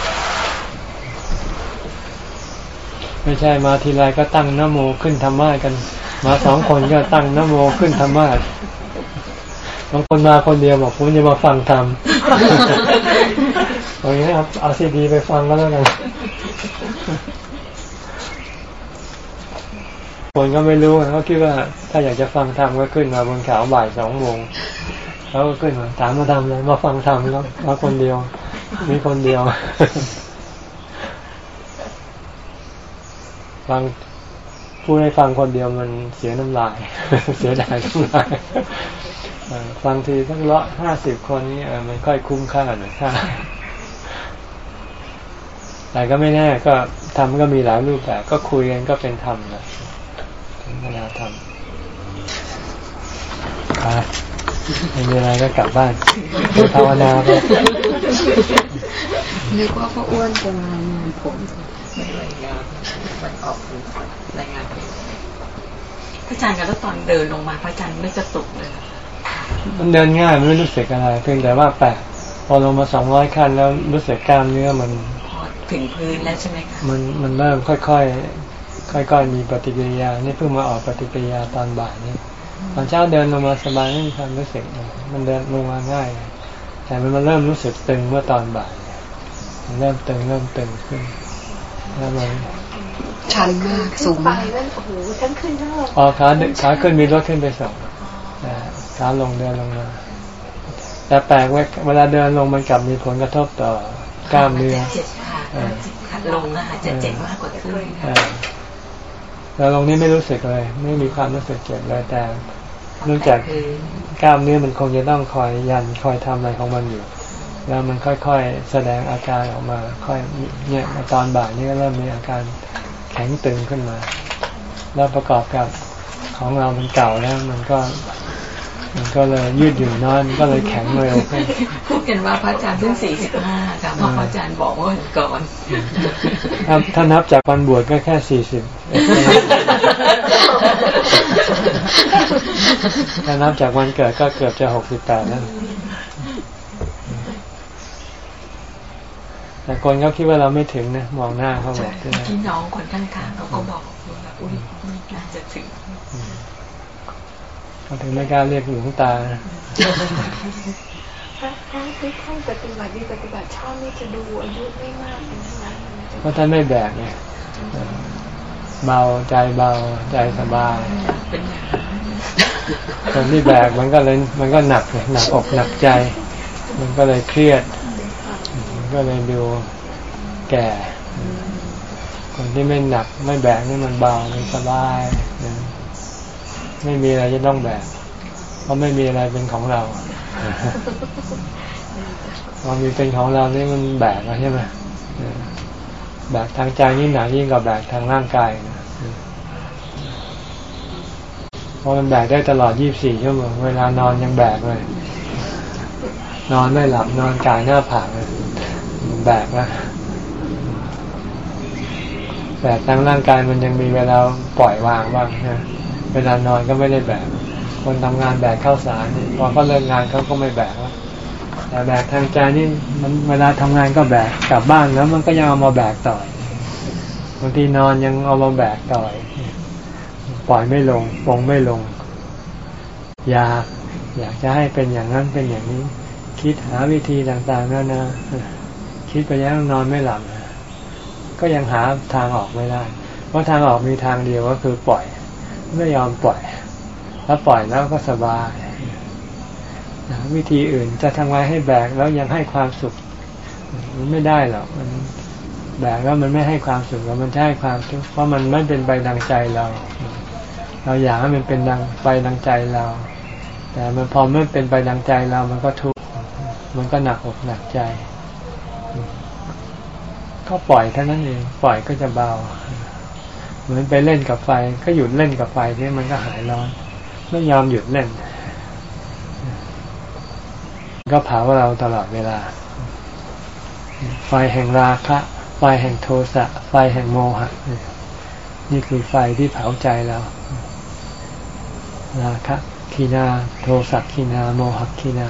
ไม่ใช่มาทีไรก็ตั้งนโมขึ้นธรรมะกัน มาสองคนก็ตั้งนโมขึ้นธรรมะบางคนมาคนเดียวบอกผมจะมาฟังธรรมอย่างนี้ครับเอาซีดีไปฟังก็แล้วกันคนก็ไม่รู้เขาคิดว่าถ้าอยากจะฟังธรรมก็ขึ้นมาบนเขาบ่ายสองโมงเขาก็ขึ้นมาถามมาทำอะไรมาฟังธรรมแล้วมาคนเดียว มีคนเดียวฟัง พูดให้ฟังคนเดียวมันเสียน้ำลาย เสียดายน้ำลายฟังทีทั้งละห้าสิบคนนี้มันค่อยคุ้มค่าหน่อยค่าแต่ก็ไม่แน่ก็ทำก็มีหลายรูปแบบ ก็คุยกันก็เป็นธรรมนะถึงเวลาทำไม่มีอะไรก็กลับบ้านภาวนาไปนึกว่าพ่ออ้วนจะมางานผมไม่รายงานมันออก รายงานพระอาจารย์ก็แล้วตอนเดินลงมาพระอาจารย์ไม่กระตุกเลยมันเดินง่ายมันไม่รู้สึกอะไรเพียงแต่ว่าแปลกพอลงมาสองร้อยขั้นแล้วรู้สึกกล้ามเนื้อมันถึงพื้นแล้วใช่ไหมคะมันมันเริ่มค่อยๆค่อยๆมีปฏิกิริยานี่เพิ่งมาออกปฏิกิริยาตอนบ่ายนี่ตอนเช้าเดินลงมาสบายไม่มีความรู้สึกมันเดินลงมาง่าย แต่มันมาเริ่มรู้สึกตึงเมื่อตอนบ่ายมันเริ่มตึงเริ่มตึงขึ้นแล้วมัน ชันมากสูงมากโอ้โหทั้งขึ้นทั้งลงอ๋อขาขาขึ้นมีรถขึ้นไปสองขาลงเดินลงมาแต่แปลกเวลาเดินลงมันกลับมีผลกระทบต่อกล้ามเนื้อลงนะคะจะเจ็บมากกว่าขึ้นแล้วลงนี้ไม่รู้สึกเลย ไม่มีความรู้สึกเจ็บเลยแต่เนื่องจากกล้ามเนื้อมันคงจะต้องคอยยันคอยทำอะไรของมันอยู่ แล้วมันค่อยๆแสดงอาการออกมา ค่อยเนี่ยตอนบ่ายนี้ก็เริ่มมีอาการแข็งตึงขึ้นมา แล้วประกอบกับของเรามันเก่าแล้วมันก็ มันก็เลยยืดหยุ่นน้อยมันก็เลยแข็งเร็วขึ้นพูดกันว่าพระอาจารย์เพิ่งสี่สิบห้าค่ะเพราะพระอาจารย์บอกว่าก่อนถ้านับจากวันบวชก็แค่สี่สิบถ้านับจากวันเกิดก็เกือบจะหกสิบแปดแล้ว แต่คนเขาคิดว่าเราไม่ถึงนะมองหน้าเขาบอกที่น้องคนข้างๆเขาก็บอกว่าอุ้ยน่าจะถึงเขาถึงไม่กล้าเรียกหลวงตาถ้าที่ท่านปฏิบัติดีปฏิบัติชอบนี่จะดูอายุไม่มากนะเพราะท่านไม่แบกไงเบาใจเบาใจสบายคนที่แบกมันก็เลยมันก็หนักหนักอกหนักใจ มันก็เลยเครียดมัน ก็เลยดูแก่ คนที่ไม่หนักไม่แบกนี่มันเบามันสบาย ไม่มีอะไรจะต้องแบก เพราะไม่มีอะไรเป็นของเราพอมีเป็นของเรานี่มันแบกใช่ไหมแบกทางใจนี่หนายิ่งกว่าแบกทางร่างกายนะเพราะมันแบกได้ตลอด 24 ชั่วโมง เวลานอนยังแบกเลย นอนไม่หลับนอนกายหน้าผากเลย แบกนะแบกทางร่างกายมันยังมีเวลาปล่อยวางบ้างนะเวลานอนก็ไม่ได้แบก คนทำงานแบกข้าวสารพอเขาเลิกงานเขาก็ไม่แบกแล้วแต่แบกทางใจนี่มันเวลาทำงานก็แบกกลับบ้านแล้ว มันก็ยังเอามาแบกต่อบางทีนอนยังเอามาแบกต่อยปล่อยไม่ลงปงไม่ลง อยากอยากจะให้เป็นอย่างนั้นเป็นอย่างนี้ คิดหาวิธีต่างๆนั่นนะ คิดไปยังนอนไม่หลับก็ยังหาทางออกไม่ได้ เพราะทางออกมีทางเดียวก็คือปล่อย ไม่ยอมปล่อยถ้าปล่อยแล้วก็สบายวิธีอื่นจะทำไงให้แบกแล้วยังให้ความสุข มันไม่ได้หรอกมันแบกแล้วมันไม่ให้ความสุขแล้วมันจะให้ความทุกข์เพราะมันไม่เป็นไปดังใจเรา เราอยากให้มันเป็นดังไปดังใจเรา แต่มันพอไม่เป็นไปดังใจเรา มันก็ทุกข์มันก็หนักอกหนักใจ ก็ปล่อยเท่านั้นเองปล่อยก็จะเบา เหมือนไปเล่นกับไฟ ก็หยุดเล่นกับไฟนี่มันก็หายร้อนไม่ยอมหยุดเล่น ก็เผาเราตลอดเวลา ไฟแห่งราคะ ไฟแห่งโทสะ ไฟแห่งโมหะ นี่คือไฟที่เผาใจเราราคะคีนา โทสักคีนา โมหะคีนา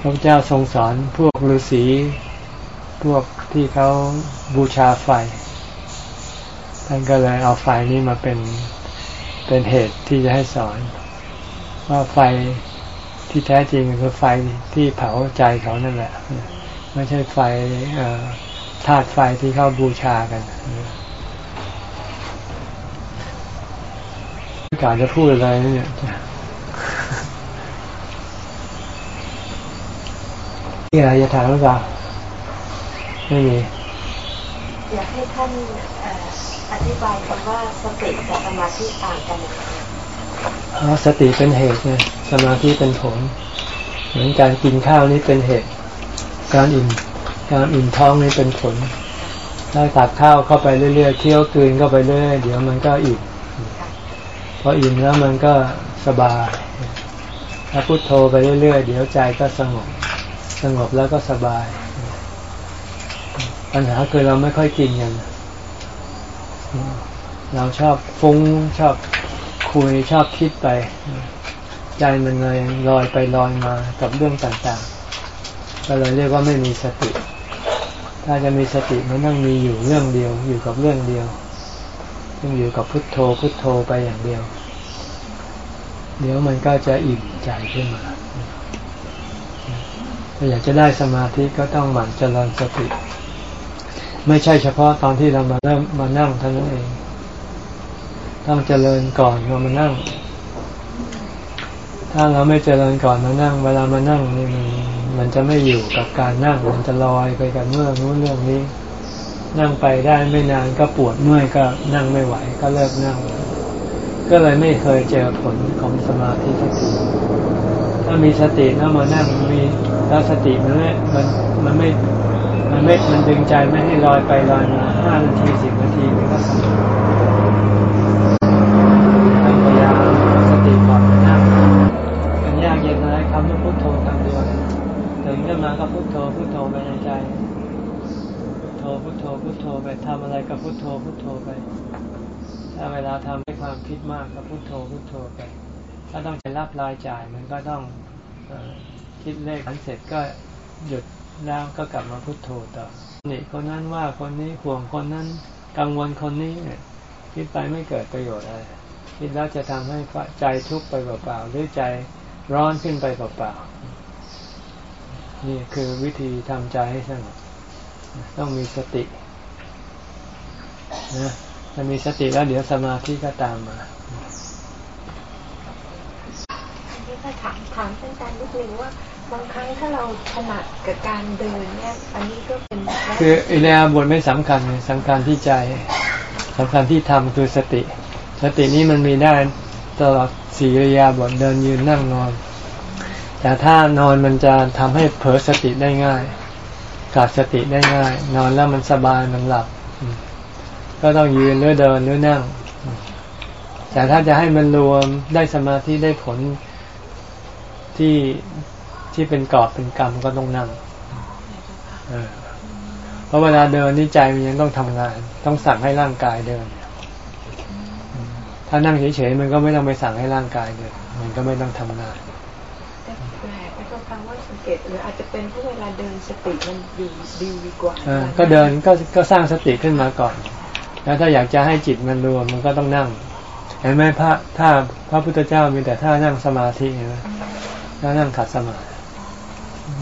พระเจ้าทรงสอนพวกฤาษี พวกที่เขาบูชาไฟ ท่านก็เลยเอาไฟนี้มาเป็นเป็นเหตุที่จะให้สอน ว่าไฟที่แท้จริงคือไฟที่เผาใจเขานั่นแหละ ไม่ใช่ไฟธาตุไฟที่เขาบูชากันกาสจะพูดอะไรเนี่ยนี่อะไรจะถามหรือเปล่า ไม่มีอยากให้ท่านอธิบายคำว่าสติกับสมาธิต่างกันอ๋อสติเป็นเหตุไงสมาธิเป็นผล เหมือนการกินข้าวนี่เป็นเหตุ การอิ่มการอิ่มท้องนี่เป็นผลถ้าตักข้าวเข้าไปเรื่อยๆเคี้ยวกลืนเข้าไปเรื่อยๆเดี๋ยวมันก็อิ่มพออิ่มแล้วมันก็สบายถ้าพุโทโธไปเรื่อยๆเดี๋ยวใจก็สงบ สงบแล้วก็สบาย ปัญหาคือเราไม่ค่อยกินกันเราชอบฟุ้งชอบคุยชอบคิดไป ใจมันเลยลอยไปลอยมากับเรื่องต่างๆ ก็เลยเรียกว่าไม่มีสติ ถ้าจะมีสติมันต้องมีอยู่เรื่องเดียว อยู่กับเรื่องเดียวต้องอยู่กับพุทโธพุทโธไปอย่างเดียว เดี๋ยวมันก็จะอิ่มใจขึ้นมาถ้าอยากจะได้สมาธิก็ต้องหมั่นเจริญสติ ไม่ใช่เฉพาะตอนที่เรามาเริ่มมานั่งเท่านั้นเอง ต้องเจริญก่อนเรามานั่ง ถ้าเราไม่เจริญก่อนมานั่ง เวลามานั่งนี่มันมันจะไม่อยู่กับการนั่งมันจะลอยไปกับเรื่องนู้นเรื่องนี้ นั่งไปได้ไม่นานก็ปวดเมื่อยก็นั่งไม่ไหวก็เลิกนั่ง ก็เลยไม่เคยเจอผลของสมาธิสักทีถ้ามีสติแล้วมานั่งมีแล้วสติมันไม่มันมันไม่ มันไม่มันดึงใจไม่ให้ลอยไปลอยมาห้านาทีสิบนาทีมันก็สงบมาก็พุโทโธพุโทโธไปในใจพุทโธพุทโธพุทโธไปทำอะไรก็พุทโธพุทโธไป ถ้าเวลาทำให้ความคิดมากก็พุทโธพุทโธไป ถ้าต้องใช้รับรายจ่ายมันก็ต้องคิดเลขอันเสร็จก็หยุด แล้วก็กลับมาพุทโธต่อนี่คนนั้นว่าคนนี้ห่วงคนนั้นกังวลคนนี้เนี่ยคิดไปไม่เกิดประโยชน์อะไรคิดแล้วจะทำให้ใจทุกข์ไปเปล่าๆหรือใจร้อนขึ้นไปเปล่าๆนี่คือวิธีทำใจให้สงบต้องมีสตินะถ้ามีสติแล้วเดี๋ยวสมาธิก็ตามมาอันนี้ก็ถามถามอาจารย์นิดนึงว่า บางครั้งถ้าเราถนัดกับการเดินเนี่ยอันนี้ก็เป็นคืออิเลียบทไม่สำคัญสำคัญที่ใจสำคัญที่ทำคือสติ สตินี้มันมีได้ตลอดสี่ระยาบทเดินยืนนั่งนอน แต่ถ้านอนมันจะทำให้เผลอสติได้ง่ายขาดสติได้ง่าย นอนแล้วมันสบายมันหลับ ก็ต้องยืนหรือเดินหรือนั่ง แต่ถ้าจะให้มันรวมได้สมาธิได้ผลที่ ที่เป็นกอบเป็นกรรมก็ต้องนั่งเพราะเวลาเดินนี่ใจมันยังต้องทำงาน ต้องสั่งให้ร่างกายเดิน ถ้านั่งเฉยๆมันก็ไม่ต้องไปสั่งให้ร่างกายเดิน มันก็ไม่ต้องทำงานเกตหรืออาจจะเป็นเพราะเวลาเดินสติมันดีดีดีกว่าก็เดินก็ก็สร้างสติขึ้นมาก่อน แล้วถ้าอยากจะให้จิตมันรวมมันก็ต้องนั่งเห็นไหมพระถ้าพระพุทธเจ้ามีแต่ท่านั่งสมาธิเห็นไหมถ้านั่งขัดสมาธิ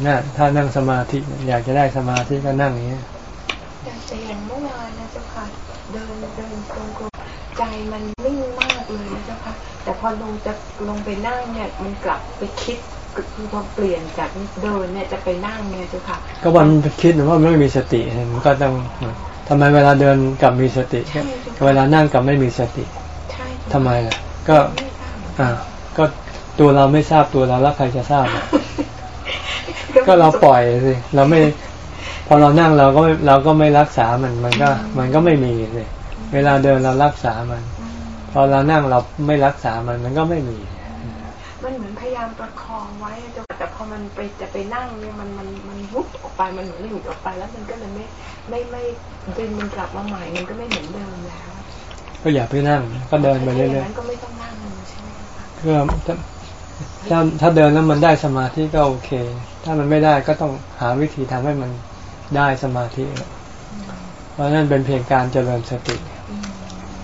น่ะถ้านั่งสมาธิอยากจะได้สมาธิก็นั่งอย่างนี้แต่อย่างเมื่อวานนะเจ้าค่ะเดินเดินตรงใจมันนิ่งมากเลยนะเจ้าค่ะแต่พอลงจะลงไปนั่งเนี่ยมันกลับไปคิดคือพอเปลี่ยนจากเดินเนี่ยจะไปนั่งเนี่ยเจ้าค่ะ ก็วันคิดว่าไม่มีสติมันก็ต้องทำไมเวลาเดินกับมีสติเวลานั่งกับไม่มีสติทำไมล่ะก็อ่าก็ตัวเราไม่ทราบตัวเราแล้วใครจะทราบ ก็เราปล่อยสิเราไม่ พอเรานั่งเราก็เราก็ไม่รักษามันมันก็ มันก็ไม่มีเลยเวลาเดินเรารักษามัน พอเรานั่งเราไม่รักษามันมันก็ไม่มี มันเหมือนพยายามประคองไว้แต่พอมันไปจะไปนั่งเนี่ยมันมันมันวุบออกไปมันเหมือนหลุดออกไปแล้วมันก็เลยไม่ไม่ไม่ดึงมันกลับมาใหม่มันก็ไม่เหมือนเดิมแล้ว ก็อย่าไปนั่ง ก็เดินไปเรื่อยๆก็ไม่ต้องนั่งใช่ไหมคะ ถ้าถ้าเดินแล้วมันได้สมาธิก็โอเค ถ้ามันไม่ได้ก็ต้องหาวิธีทำให้มันได้สมาธิ เพราะนั่นเป็นเพียงการเจริญสติ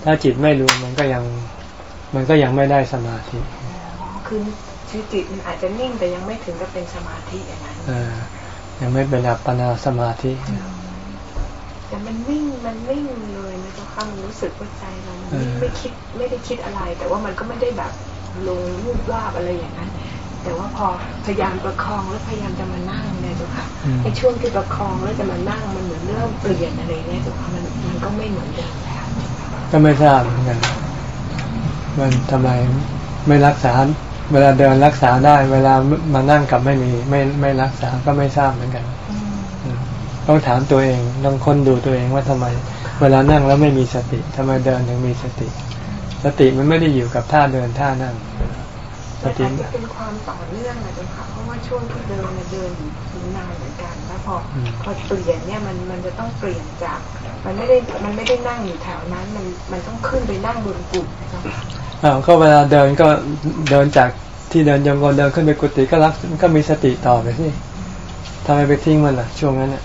ถ้าจิตไม่รู้มันก็ยัง มันก็ยังไม่ได้สมาธิคือคือจิตมันอาจจะนิ่งแต่ยังไม่ถึงกับเป็นสมาธิอย่างนั้นยังไม่เป็นอัปปนาสมาธิแต่มันวิ่งมันวิ่งเลยนะเจ้าค่ะมันรู้สึกว่าใจเราไม่ไม่คิดไม่ได้คิดอะไร แต่ว่ามันก็ไม่ได้แบบ ลงรูปวาบอะไรอย่างนั้น แต่ว่าพอพยายามประคองแล้วพยายามจะมานั่งเนี่ยเจ้าค่ะไอ้ช่วงที่ประคองแล้วจะมานั่งมันเหมือนเริ่มเปลี่ยนอะไรเนี่ยเจ้าค่ะมันมันก็ไม่เหมือนเดิมแล้วก็ไม่ทราบเหมือนกันมันทำไมไม่รักษา เวลาเดินรักษาได้ เวลามานั่งกับไม่มีไม่ไม่รักษาก็ไม่ทราบเหมือนกันอืมต้องถามตัวเองต้องค้นดูตัวเองว่าทำไม เวลานั่งแล้วไม่มีสติทำไมเดินถึงมีสติ สติมันไม่ได้อยู่กับท่าเดินท่านั่งสแต่ติอาจจะเป็นความต่อเนื่องนะเจ้าค่ะเพราะว่าช่วงที่เดินเนี่ยเดินอยู่นานเหมือนกันแล้วพออพอเปลี่ยนเนี่ยมันมันจะต้องเปลี่ยนจาก มันไม่ได้มันไม่ได้นั่งอยู่แถวนั้น มันมันต้องขึ้นไปนั่งบนกุฏนะเจ้าค่ะอ้าวก็เวลาเดินก็เดินจากที่เดินยองกรเดินขึ้นไปกุฏิก็รักก็มีสติต่อไปสิทำไมไปทิ้งมันล่ะ ช่วงนั้นน่ะ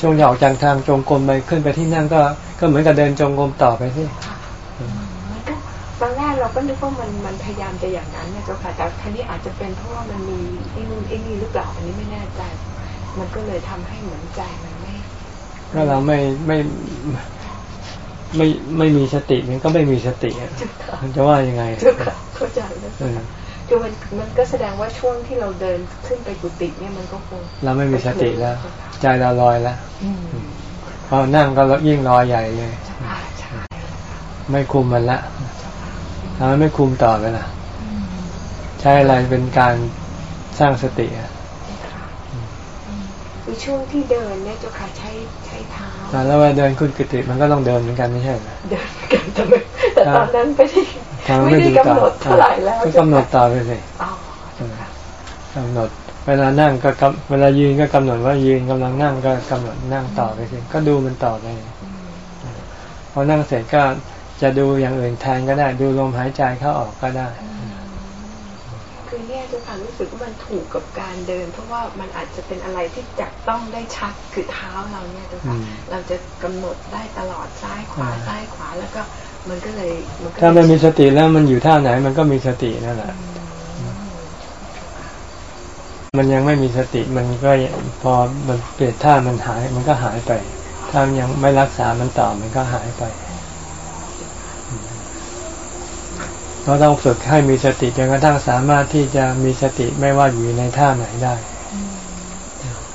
ช่วงที่ออกจากทางจงกรมไปขึ้นไปที่นั่งก็ก็เหมือนกับเดินจงกรมต่อไปสิ มันก็ตอนแรก เราก็นึกว่ามันมันพยายามจะอย่างนั้นเนี่ยเจ้าค่ะแต่ครั้นี้อาจจะเป็นเพราะว่ามันมีไอ้นู่นไอ้นี่หรือเปล่าอันนี้ไม่แน่ใจ มันก็เลยทำให้เหมือนใจมันไม่ถ้าเราไม่ไม่ไม่ไม่มีสติมันก็ไม่มีสติอะเจ้าค่ะมันจะว่ายังไงเจ้าค่ะเข้าใจแล้วเออคือมันมันก็แสดงว่าช่วงที่เราเดินขึ้นไปกุฏิเนี่ยมันก็คงเราไม่มีสติแล้ว ใจเราลอยแล้วอืมพอนั่งก็ยิ่งลอยใหญ่เลยใช่ใช่ไม่คุมมันละ ทำไมไม่คุมต่อไปล่ะ ใช้อะไรเป็นการสร้างสติอะคือช่วงที่เดินเนี่ยเจ้าค่ะใช้ใช้เท้าอ่าแล้วเวลาเดินขึ้นกุฏิมันก็ต้องเดินเหมือนกันไม่ใช่เหรอเดินกันแต่ไม่แต่ตอนนั้นไม่ได้ทำไม่ไม่ได้ดีต่กำอหนดเท่าไหร่แล้วก็กำหนดต่อไปสิอ๋อเจ้าค่ะกำหนดเวลานั่งก็กำเวลายืนก็กำหนดว่ายืนกำลังนั่งก็กำหนดนั่งต่อไปสิก็ดูมันต่อไปพอนั่งเสร็จก็ จะดูอย่างอื่นแทนก็ได้ ดูลมหายใจเข้าออกก็ได้ คือเนี่ยเจ้าค่ะรู้สึกว่ามันถูกกับการเดิน เพราะว่ามันอาจจะเป็นอะไรที่จับต้องได้ชัดคือเท้าเราเนี่ยเจ้าค่ะอืมเราจะกำหนดได้ตลอดซ้ายขวาอ่าซ้ายขวาแล้วก็มันก็เลยมันก็ถ้ามันมีสติแล้วมันอยู่ท่าไหนมันก็มีสตินั่นแหละมันยังไม่มีสติมันก็พอมันเปลี่ยนท่ามันหาย มันก็หายไป ถ้ามันยังไม่รักษามันต่อมันก็หายไป เราต้องฝึกให้มีสติจนกระทั่งสามารถที่จะมีสติไม่ว่าอยู่ในท่าไหนได้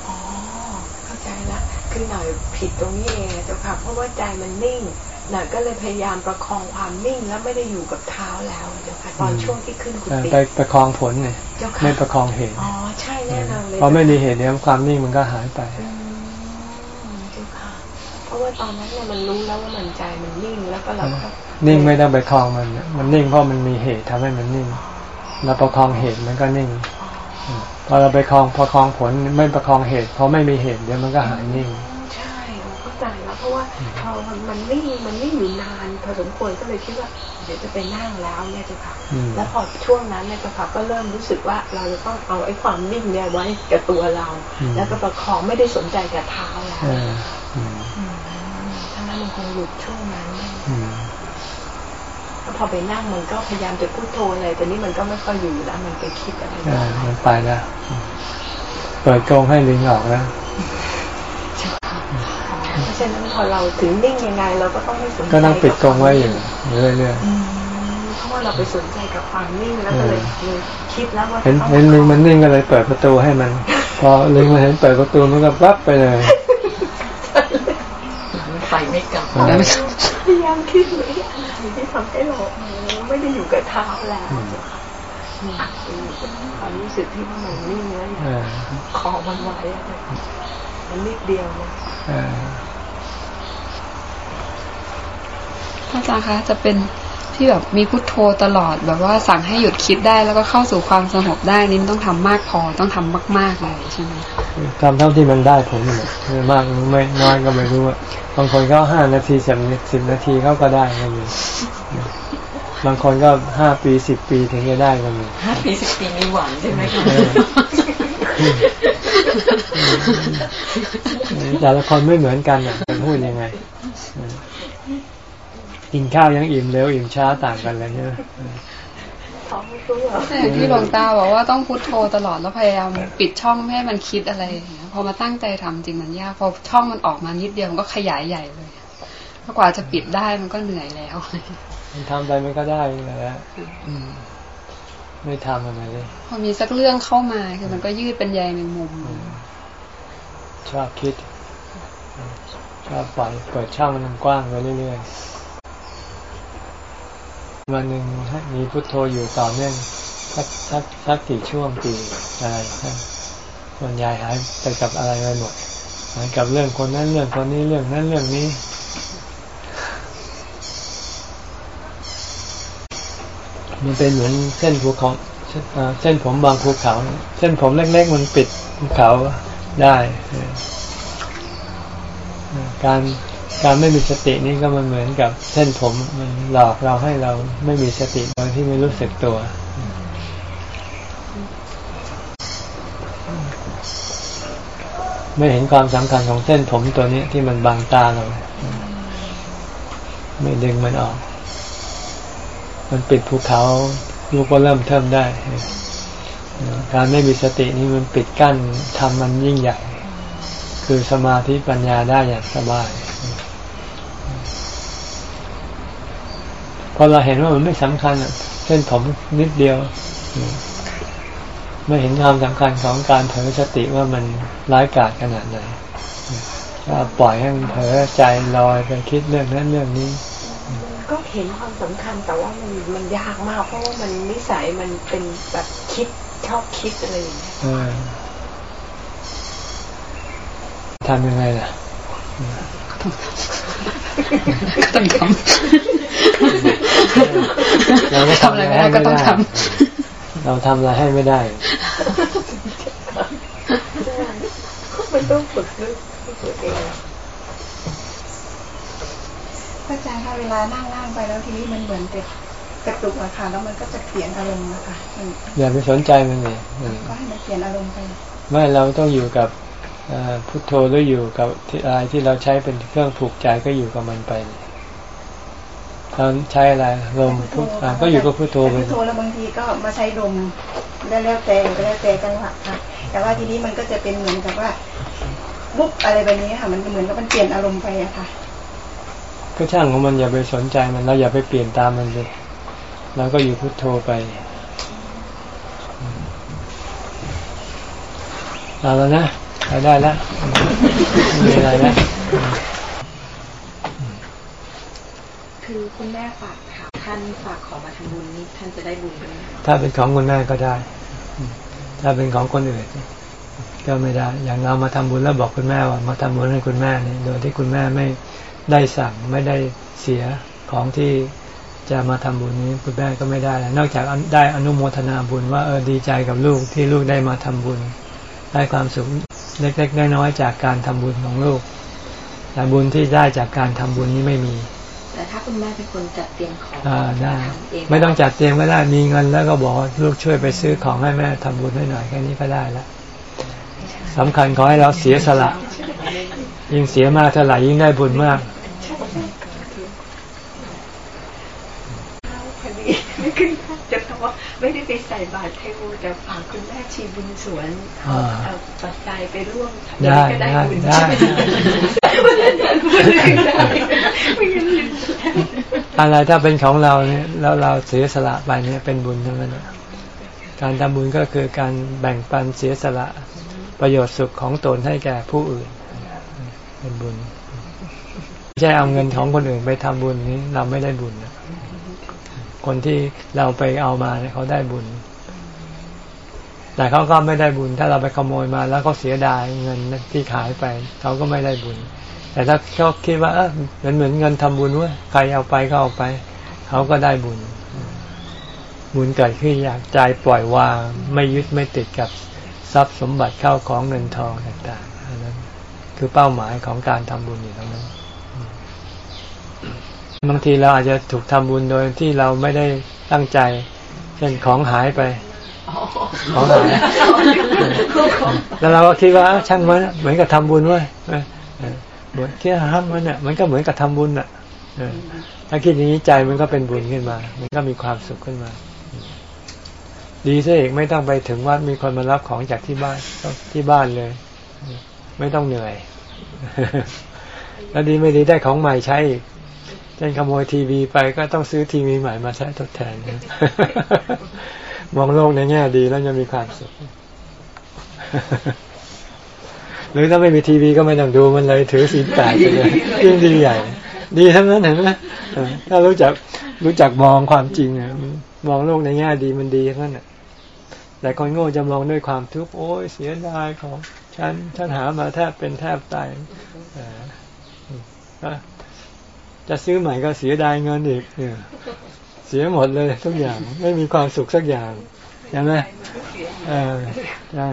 อ๋อเข้าใจละคือหน่อยผิดตรงนี้เองอะเจ้าค่ะเพราะว่าใจมันนิ่งหน่อยก็เลยพยายามประคองความนิ่งแล้วไม่ได้อยู่กับเท้าแล้วเจ้าค่ะตอนช่วงที่ขึ้นกุฏิไปประคองผลเนี่ยเจ้าค่ะไม่ประคองเหตุอ๋อใช่แน่นอนเลยพอไม่มีเหตุเนี่ยความนิ่งมันก็หายไป อืมเจ้าค่ะ เพ ราะว่าตอนนั้นเนี่ยมันรู้แล้วว่ามันใจมันนิ่งแล้วก็เราก็นิ่งไม่ต้องไปคลองมันเนี่ยมันนิ่งเพราะมันมีเหตุทำให้มันนิ่งเราประคองเหตุมันก็นิ่ง พอเราไปคลองประคองผลไม่ประคองเหตุเพราะไม่มีเหตุเดี๋ยวมันก็หายนิ่งใช่เราเข้าใจแล้วเพราะว่าพอมันมันนิ่งมันนิ่งอยู่นานพอสมควรก็เลยคิดว่าเดี๋ยวจะไปนั่งแล้วเนี่ยเจ้าค่ะอืมแล้วพอช่วงนั้นเนี่ยเจ้าค่ะก็เริ่มรู้สึกว่าเราจะต้องเอาไอ้ความนิ่งเนี่ยไว้กับตัวเรา แล้วก็ประคองไม่ได้สนใจกับเท้าแล้วเอออื มอืมถ้านั้นมันคงหยุดช่วงนั้นอืมแล้วพอไปนั่งมันก็พยายามจะพูดโทรอะไรแต่นี่มันก็ไม่ค่อยอยู่แล้ว มันไปคิดอะไรเออมันไปแล้วเปิดกรงให้ลิงออกแล้วเพราะฉะนั้นพอเราถึงนิ่งยังไง เราก็ต้องไม่สนใจก็ต้องปิดกรงไว้อยู่เรื่อยอืมเพราะว่าเราไปสนใจกับความนิ่งแล้วก็เลยเลยคิดแล้วว่าๆเห็นจะต้องเห็นลิงมันนิ่งก็เลยเปิดประตูให้มัน พอลิงมันเห็นเปิดประตูมันก็ปั๊บไปเลย ไฟไม่กลับอืมพยายามคิดเลยอะไรที่ทำให้เราไม่ได้อยู่กับเท้าแล้วอืมความรู้สึกที่ว่ามันนิ่งแล้วเออคอมันไว้อะมันนิดเดียวนะเอออาจารย์คะจะเป็น ที่แบบมีพุทโธตลอด แบบว่าสั่งให้หยุดคิดได้แล้วก็เข้าสู่ความสงบได้นี่มันต้องทำมากพอต้องทำมาก ๆเลยใช่ไหมทำเท่าที่มันได้ผลหมดไม่มากหรือไม่น้อยก็ไม่รู้อะบางคนก็ห้านาทีสิบสิบนาทีเขาก็ได้ก็มีบางคนก็ห้าปีสิบปีถึงจะได้ก็มีห้าปีสิบปีมีหวังใช่ไหมคะเออแต่ละคนไม่เหมือนกันอะจะพูดยังไงเออ กินข้าวยังอิ่มเร็วอิ่มช้าต่างกันเลยใช่ไหมท้องตัวแต่อย่างที่หลวงตาบอกว่าต้องพุทโธตลอดแล้วพยายามปิดช่องไม่ให้มันคิดอะไรอย่างเงี้ยพอมาตั้งใจทำจริงมันยากพอช่องมันออกมานิดเดียวมันก็ขยายใหญ่เลยกว่าจะปิดได้มันก็เหนื่อยแล้วมันทำไปมันก็ได้แหละอืมไม่ทำอะไรเลยพอมีสักเรื่องเข้ามาคือมันก็ยืดเป็นใยในมุม ชอบคิด ชอบปล่อยเปิดช่องมันกว้างไปเรื่อยๆ วันหนึ่งมีพุทโธอยู่ต่อเนื่องสักสักสักกี่ช่วงกี่อะไรส่วนใหญ่หายไปกับอะไรไปหมดหายกับเรื่องคนนั้นเรื่องคนนี้เรื่องนั้นเรื่องนี้ มันเป็นเหมือนเส้นภูเขาเส้นผมบางภูเขา เส้นผมเล็กๆมันปิดภูเขาได้ การ การไม่มีสตินี่ก็มันเหมือนกับเส้นผมมันหลอกเราให้เราไม่มีสติโดยที่ไม่รู้สึกตัว ไม่เห็นความสำคัญของเส้นผมตัวนี้ที่มันบังตาเรา ไม่ดึงมันออก มันปิดภูเขาลูกก็เริ่มเทิมได้ การไม่มีสตินี่มันปิดกั้นทำมันยิ่งใหญ่ คือสมาธิปัญญาได้อย่างสบาย พอเราเห็นว่ามันไม่สำคัญเส้นผมนิดเดียวไม่เห็นความสำคัญของการเผลอสติว่ามันร้ายกาจขนาดไหนถ้าปล่อยให้มันเผลอใจลอยไปคิดเรื่องนั้นเรื่องนี้ ก็เห็นความสำคัญแต่ว่ามันมันยากมาก เพราะว่ามันนิสัยมันเป็นแบบคิดชอบคิดอะไรอย่างเงี้ยทำยังไงล่ะต้องทำ เราไม่ทำอะไรไม่ได้ก็ต้องทำเราทำอะไรให้ไม่ได้มันต้องฝึกด้วยฝึกเองพระอาจารย์คะเวลานั่งนั่งไปแล้วทีนี้มันเหมือนเด็กกระตุกอะค่ะแล้วมันก็จะเปลี่ยนอารมณ์นะคะอย่าไปสนใจมันเลยก็ให้มันเปลี่ยนอารมณ์ไปไม่เราต้องอยู่กับพุทโธหรืออยู่กับอะไรที่เราใช้เป็นเครื่องผูกใจก็อยู่กับมันไปเราใช้อะไรลมพุทก็อยู่กับพุทโธไปพุทโธแล้วบางทีก็มาใช้ลมได้แล้วแต่ก็แล้วแต่จังหวะค่ะ แต่ว่าทีนี้มันก็จะเป็นเหมือนกับว่าบุกอะไรแบบนี้ค่ะ มันเหมือนกับมันเปลี่ยนอารมณ์ไปอะค่ะ ก็ช่างของมันอย่าไปสนใจมันเราอย่าไปเปลี่ยนตามมันเลยเราก็อยู่พุทโธไปเอาแล้วนะไปได้แล้วมีอะไรนะ คือคุณแม่ฝากถามท่านฝากขอมาทำบุญนี้ท่านจะได้บุญไหมถ้าเป็นของคุณแม่ก็ได้ ถ้าเป็นของคนอื่นก็ไม่ได้ อย่างเรามาทำบุญแล้วบอกคุณแม่ว่ามาทำบุญให้คุณแม่นี่โดยที่คุณแม่ไม่ได้สั่งไม่ได้เสียของที่จะมาทำบุญนี้คุณแม่ก็ไม่ได้ นอกจากได้อนุโมทนาบุญว่าเออดีใจกับลูกที่ลูกได้มาทำบุญ ได้ความสุขเล็กๆน้อยๆจากการทำบุญของลูกแต่บุญที่ได้จากการทำบุญนี้ไม่มี แต่ถ้าคุณแม่เป็นคนจัดเตรียมของอ่าได้ไม่ต้องจัดเตรียมก็ได้มีเงินแล้วก็บอกลูกช่วยไปซื้อของให้แม่ทำบุญให้หน่อยแค่นี้ก็ได้แล้วสำคัญขอให้เราเสียสละ ยิ่งเสียมากเท่าไหร่ยิ่งได้บุญมากไม่ได้ไปใส่บาตรเทโวแต่ฝากคุณแม่ชีบุญสวนเอาปัจจัยไปร่วมได้ได้ได้อะไรถ้าเป็นของเราเนี่ยแล้วเราเสียสละไปเนี่ยเป็นบุญทั้งนั้นการทำบุญก็คือการแบ่งปันเสียสละประโยชน์สุขของตนให้แก่ผู้อื่น เป็นบุญไม่ใช่เอาเงินของคนอื่นไปทำบุญนี้เราไม่ได้บุญนะ คนที่เราไปเอามาเขาได้บุญ แต่เขาก็ไม่ได้บุญ ถ้าเราไปขโมยมาแล้วเขาเสียดายเงินที่ขายไปเขาก็ไม่ได้บุญ แต่ถ้าเขาคิดว่าเออเหมือนเหมือนเงินทำบุญว่าใครเอาไปก็เอาไป เขาก็ได้บุญ บุญเกิดขึ้นอยากใจปล่อยวางไม่ยึดไม่ติดกับทรัพย์สมบัติเข้าของเงินทองต่างๆนั้นคือเป้าหมายของการทำบุญอยู่ตรงนั้น บางทีเราอาจจะถูกทำบุญโดยที่เราไม่ได้ตั้งใจ เช่นของหายไปของหายแล้วเราก็คิดว่าช่างมันเหมือนกับทำบุญว้เหมือนที่ห้ามมันเนี่ยมันก็เหมือนกับทำบุญอะถ้าคิดอย่างนี้ใจมันก็เป็นบุญขึ้นมา มันก็มีความสุขขึ้นมา ดีซะอีกไม่ต้องไปถึงว่ามีคนมารับของจากที่บ้านที่บ้านเลย ไม่ต้องเหนื่อย แล้วดีไม่ดีได้ของใหม่ใช้อีก เช่นขโมยทีวีไปก็ต้องซื้อทีวีใหม่มาใช้ทดแทนมองโลกในแง่ดีแล้วจะมีความสุขหรือถ้าไม่มีทีวีก็ไม่ต้องดูมันเลยถือสีแปดไปเลยยิ่งดีใหญ่ ดีทั้งนั้นเห็นไหมถ้ารู้จักรู้จักมองความจริงอะมองโลกในแง่ดีมันดีทั้งนั้นอะแต่คนโง่จะมองด้วยความทุกข์โอ้ยเสียดายของฉันฉันหามาแทบเป็นแทบตาย จะซื้อใหม่ก็เสียดายเงินอีกเนี่ยเสียหมดเลยทุกอย่างไม่มีความสุขสักอย่างใช่ไหมเออใช่